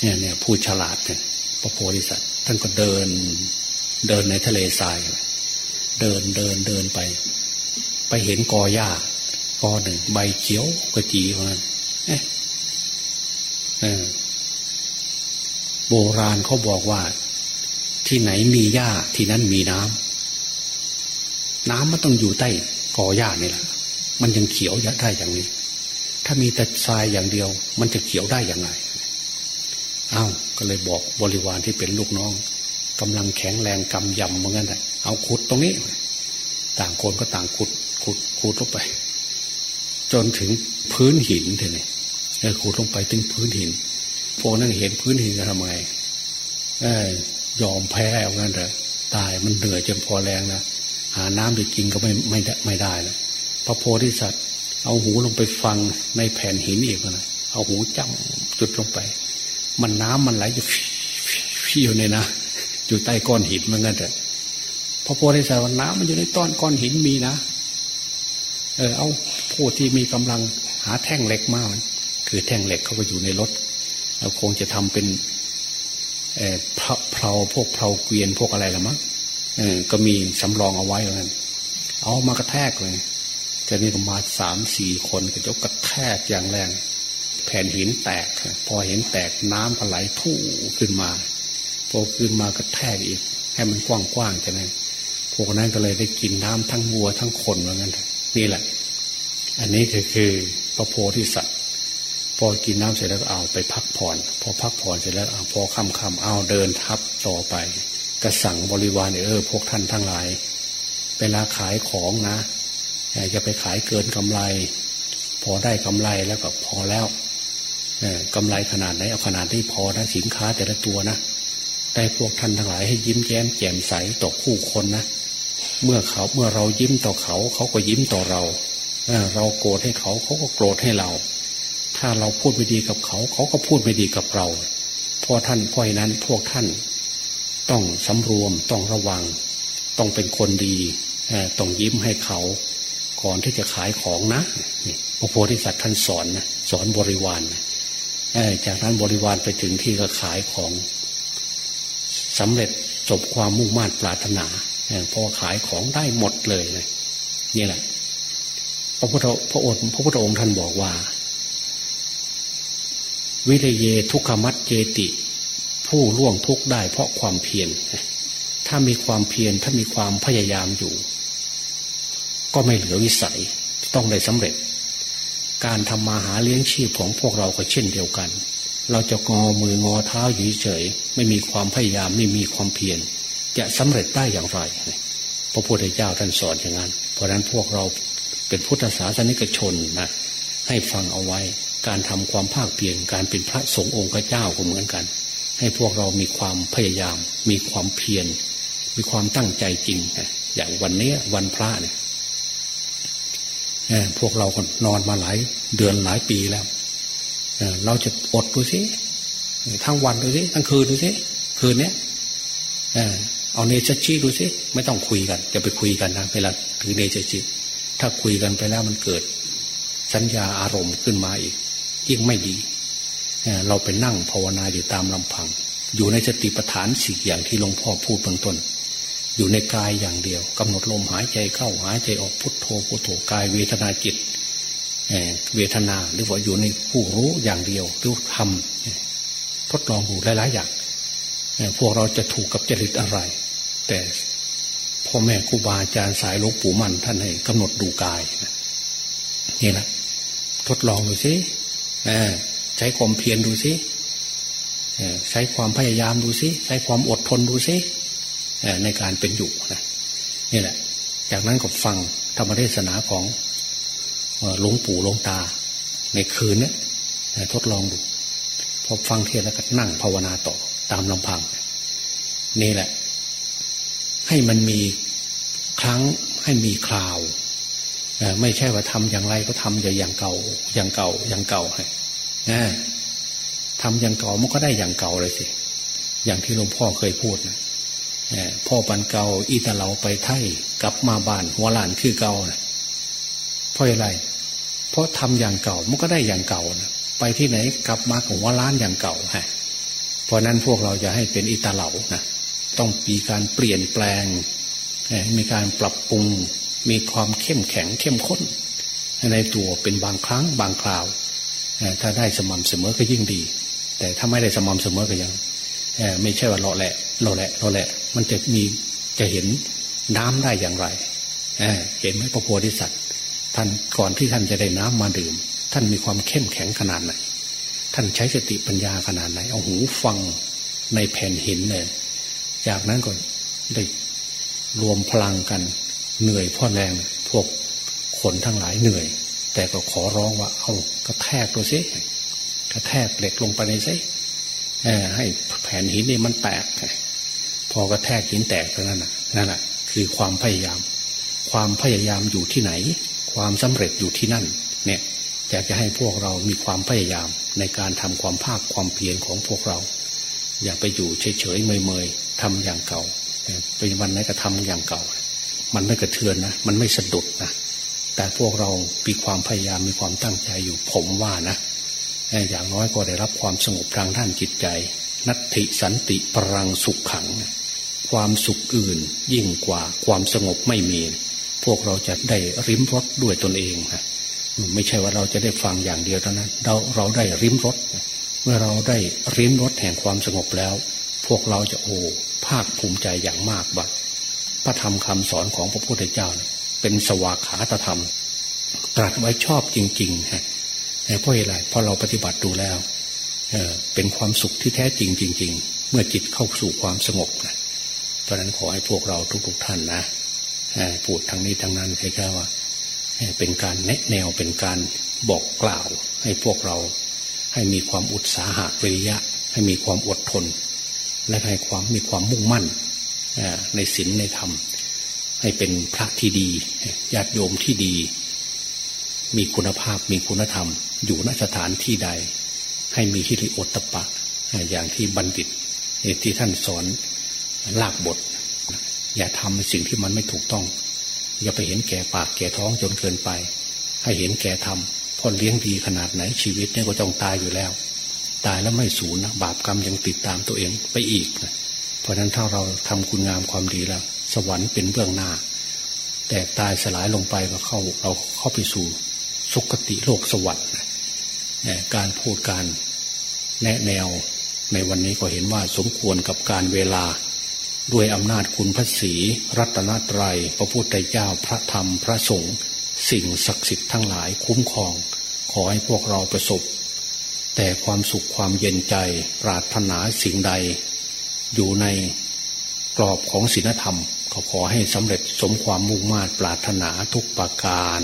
เนี่ยเนี่ยผู้ฉลาดเนี่ยพระโพธิสัตว์ท่านก็เดิน เดินในทะเลทรายเดินเดินเดินไป ไปเห็นกอหญ้ากอหนึ่งใบเขียวกระจีมันเอ๊ะ โบราณเขาบอกว่า ที่ไหนมีหญ้าที่นั้นมีน้ำน้ำมันต้องอยู่ใต้กอหญ้านี่แหละมันยังเขียวได้อย่างนี้ ถ้ามีแต่ทรายอย่างเดียว มันจะเขียวได้อย่างไรเอา้าก็เลยบอกบริวารที่เป็นลูกน้องกำลังแข็งแรงกำยำเหมือนกันเลยเอาขุดตรงนี้ ต่างคนก็ต่างขุดขุดขุดลงไป จนถึงพื้นหินเท่านี้ขุดลงไปถึงพื้นหิน พวกนั้นเห็นพื้นหินจะทำไงเออยอมแพ้เอางั้นเลยตายมันเหนื่อยจนพอแรงนะหาน้ำไปกินก็ไม่ไม่ได้ไม่ได้แล้วพระโพธิสัตว์ เอาหูลงไปฟังในแผ่นหินอีกนะเอาหูจับจุดลงไป มันน้ำมันไหลอยู่พี่อยู่ในนะอยู่ใต้ก้อนหินเหมือนกันแต่พระโพธิสัตว์น้ำมันอยู่ในต้อนก้อนหินมีนะเออเอาผู้ที่มีกำลังหาแท่งเหล็กมาคือแท่งเหล็กเขาก็อยู่ในรถ คงจะทำเป็นเออเพลาพวกเพลาเกวียนพวกอะไรละมั้งเออก็มีสำรองเอาไว้เหมือนกันเอามากระแทกเลยจะนี่ก็มาสามสี่คนก็ยกกระแทกอย่างแรง แผ่นหินแตก พอเห็นแตกน้ำก็ไหลพู่ขึ้นมา พอขึ้นมากระแทกอีก ให้มันกว้างๆจะไหนพวกนั้นก็เลยได้กินน้ำทั้งวัวทั้งคนเหมือนกันนี่แหละ อันนี้คือคือพระโพธิสัตว์ อกินน้ำเสร็จแล้วเอาไปพักผ่อน พอพักผ่อนเสร็จแล้วเอาพอค่ำเอาเดินทับต่อไป กระสั่งบริวารเออพวกท่านทั้งหลายเวลาขายของนะจะไปขายเกินกำไร พอได้กำไรแล้วก็พอแล้วกำไรขนาดไหนเอาขนาดที่พอนะสินค้าแต่ละตัวนะได้พวกท่านทั้งหลายให้ยิ้มแย้มแจ่มใสต่อคู่คนนะเมื่อเขาเมื่อเรายิ้มต่อเขา เขาก็ยิ้มต่อเราเราโกรธให้เขาเขาก็โกรธให้เรา ถ้าเราพูดไม่ดีกับเขา เขาก็พูดไม่ดีกับเราเพราะท่านเพราะนั้นพวกท่าน ต้องสำรวมต้องระวัง ต้องเป็นคนดีต้องยิ้มให้เขา ก่อนที่จะขายของนะพระโพธิสัตว์ท่านสอนนะสอนบริวารนะจากนั้นบริวารไปถึงที่ก็ขายของสำเร็จจบความมุ่งมั่นปรารถนาพอขายของได้หมดเลยนะนี่แหละพระพุทธพระองค์พระพุทธองค์ท่านบอกว่า วิเลยทุกขมัดเจติ ผู้ล่วงทุกได้เพราะความเพียรถ้ามีความเพียรถ้ามีความพยายามอยู่ ก็ไม่เหลือวิสัยต้องได้สำเร็จ การทำมาหาเลี้ยงชีพของพวกเราก็เช่นเดียวกัน เราจะงอมืองอเท้าอยู่เฉยไม่มีความพยายามไม่มีความเพียรจะสำเร็จได้อย่างไรพระพุทธเจ้าท่านสอนอย่างนั้น เพราะนั้นพวกเราเป็นพุทธศาสนิกชนนะให้ฟังเอาไว้ การทำความภาคเพียรการเป็นพระสงฆ์องค์เจ้าก็เหมือนกัน ให้พวกเรามีความพยายาม มีความเพียรมีความตั้งใจจริงอย่างวันนี้วันพระเนี่ยพวกเราก็นอนมาหลายเดือนหลายปีแล้วเราจะอดดูสิทั้งวันดูสิทั้งคืนดูสิคืนเนี้ยเอาเนจชีดูสิไม่ต้องคุยกันจะไปคุยกันนะเวลาถือเนจชีถ้าคุยกันไปแล้วมันเกิดสัญญาอารมณ์ขึ้นมาอีก ยิ่งไม่ดี เราไปนั่งภาวนาอยู่ตามลำพัง อยู่ในสติปัฏฐานสี่อย่างที่หลวงพ่อพูดเบื้องต้น อยู่ในกายอย่างเดียวกำหนดลมหายใจเข้าหายใจออกพุทโธพุทโธกายเวทนาจิตเวทนาหรือว่าอยู่ในผู้รู้อย่างเดียวหรือทำทดลองดูหลาย ๆ อย่างพวกเราจะถูกกับจริตอะไร แต่พ่อแม่ครูบาอาจารย์สายหลวงปู่มันท่านให้กำหนดดูกายนี่นะทดลองดูสิ ใช้ความเพียรดูสิใช้ความพยายามดูสิใช้ความอดทนดูสิในการเป็นอยู่นะนี่แหละ จากนั้นก็ฟังธรรมเทศนาของหลวงปู่หลวงตา ในคืนนี้ทดลองดูพอฟังเทศแล้วก็นั่งภาวนาต่อตามลำพัง นี่แหละ ให้มันมีครั้งให้มีคราว ไม่ใช่ว่าทำอย่างไรก็ทำอย่างเก่า อย่างเก่า อย่างเก่าให้ทำอย่างเก่ามันก็ได้อย่างเก่าเลยสิ อย่างที่หลวงพ่อเคยพูดนะพ่อปันเก่าอีตาเราไปไทยกลับมาบ้านหัวหลานคือเก่านะเพราะอะไร เพราะทำอย่างเก่ามันก็ได้อย่างเก่านะไปที่ไหนกลับมาของหัวล้านอย่างเก่าฮะเพราะนั้นพวกเราจะให้เป็นอิตาเหลานะต้องมีการเปลี่ยนแปลงมีการปรับปรุง มีความเข้มแข็งเข้มข้น ในตัวเป็นบางครั้งบางคราว ถ้าได้สม่ำเสมอก็ยิ่งดี แต่ถ้าไม่ได้สม่ำเสมอก็ยังไม่ใช่ว่าเลาะแหละเลาะแหละเลาะแหละ มันจะมีจะเห็นน้ำได้อย่างไรเห็นไหมพระโพธิสัตว์ ท่านก่อนที่ท่านจะได้น้ำมาดื่ม ท่านมีความเข้มแข็งขนาดไหน ท่านใช้สติปัญญาขนาดไหน เอาหูฟังในแผ่นหินเลยจากนั้นก็ได้รวมพลังกัน เหนื่อยพ่อแรงพวกคนทั้งหลายเหนื่อย แต่ก็ขอร้องว่า เอากระแทกตัวซิกระแทกเหล็กลงไปในซิให้แผ่นหินนี่มันแตก พอกระแทกหินแตกเท่านั้นนะนั่นแหะคือความพยายาม ความพยายามอยู่ที่ไหน ความสำเร็จอยู่ที่นั่น เนี่ยอยากจะให้พวกเรามีความพยายามในการทำความภาคความเพียรของพวกเรา อย่าไปอยู่เฉยๆเมยๆทำอย่างเก่าไปวันไหนก็ทำอย่างเก่า มันไม่กระเทือนนะ มันไม่สะดุดนะ แต่พวกเรามีความพยายามมีความตั้งใจอยู่ผมว่านะอย่างน้อยก็ได้รับความสงบทางด้านจิตใจ นัตติสันติปรังสุขขัง ความสุขอื่นยิ่งกว่าความสงบไม่มี พวกเราจะได้ริมรถด้วยตนเองนะไม่ใช่ว่าเราจะได้ฟังอย่างเดียวเท่านั้น เราเราได้ริมรถเมื่อเราได้ริมรถแห่งความสงบแล้ว พวกเราจะโอ้ภาคภูมิใจอย่างมากว่า พระธรรมคำสอนของพระพุทธเจ้า เป็นสวากขาตธรรม ตรัสไว้ชอบจริงๆฮะเพราะอะไรเพราะเราปฏิบัติดูแล้วเเป็นความสุขที่แท้จริงจริง ๆ เมื่อจิตเข้าสู่ความสงบนะเพราะนั้นขอให้พวกเราทุก ๆ ท่านนะพูดทางนี้ทางนั้นแค่ว่าเป็นการแนะแนวเป็นการบอกกล่าว ให้พวกเราให้มีความอุตสาหะวิริยะ ให้มีความอดทน และให้ความมีความมุ่งมั่น ในศีลในธรรม ให้เป็นพระที่ดีญาติโยมที่ดี มีคุณภาพมีคุณธรรม อยู่ณสถานที่ใด ให้มีฮิริโอตตปะ อย่างที่บัณฑิตที่ท่านสอนลากบท อย่าทำในสิ่งที่มันไม่ถูกต้อง อย่าไปเห็นแก่ปากแก่ท้องจนเกินไป ให้เห็นแก่ทำพ่อเลี้ยงดีขนาดไหนชีวิตเนี่ยก็ต้องตายอยู่แล้ว ตายแล้วไม่สูญนะบาปกรรมยังติดตามตัวเองไปอีกนะ เพราะนั้นถ้าเราทำคุณงามความดีแล้ว สวรรค์เป็นเบื้องหน้า แต่ตายสลายลงไปก็เข้าเราเข้าไปสู่สุคติโลกสวรรค์การพูดการแนะแนวในวันนี้ก็เห็นว่าสมควรกับการเวลา ด้วยอำนาจคุณพระศีรัตนตรยัย พระพุทธเจ้าพระธรรมพระสงฆ์สิ่งศักดิ์สิทธิ์ทั้งหลายคุ้มครอง ขอให้พวกเราประสบ แต่ความสุขความเย็นใจปรารถนาสิ่งใด อยู่ในกรอบของศีลธรรม ก็ขอให้สำเร็จสมความมุ่งมา่ปรารถนาทุกประการ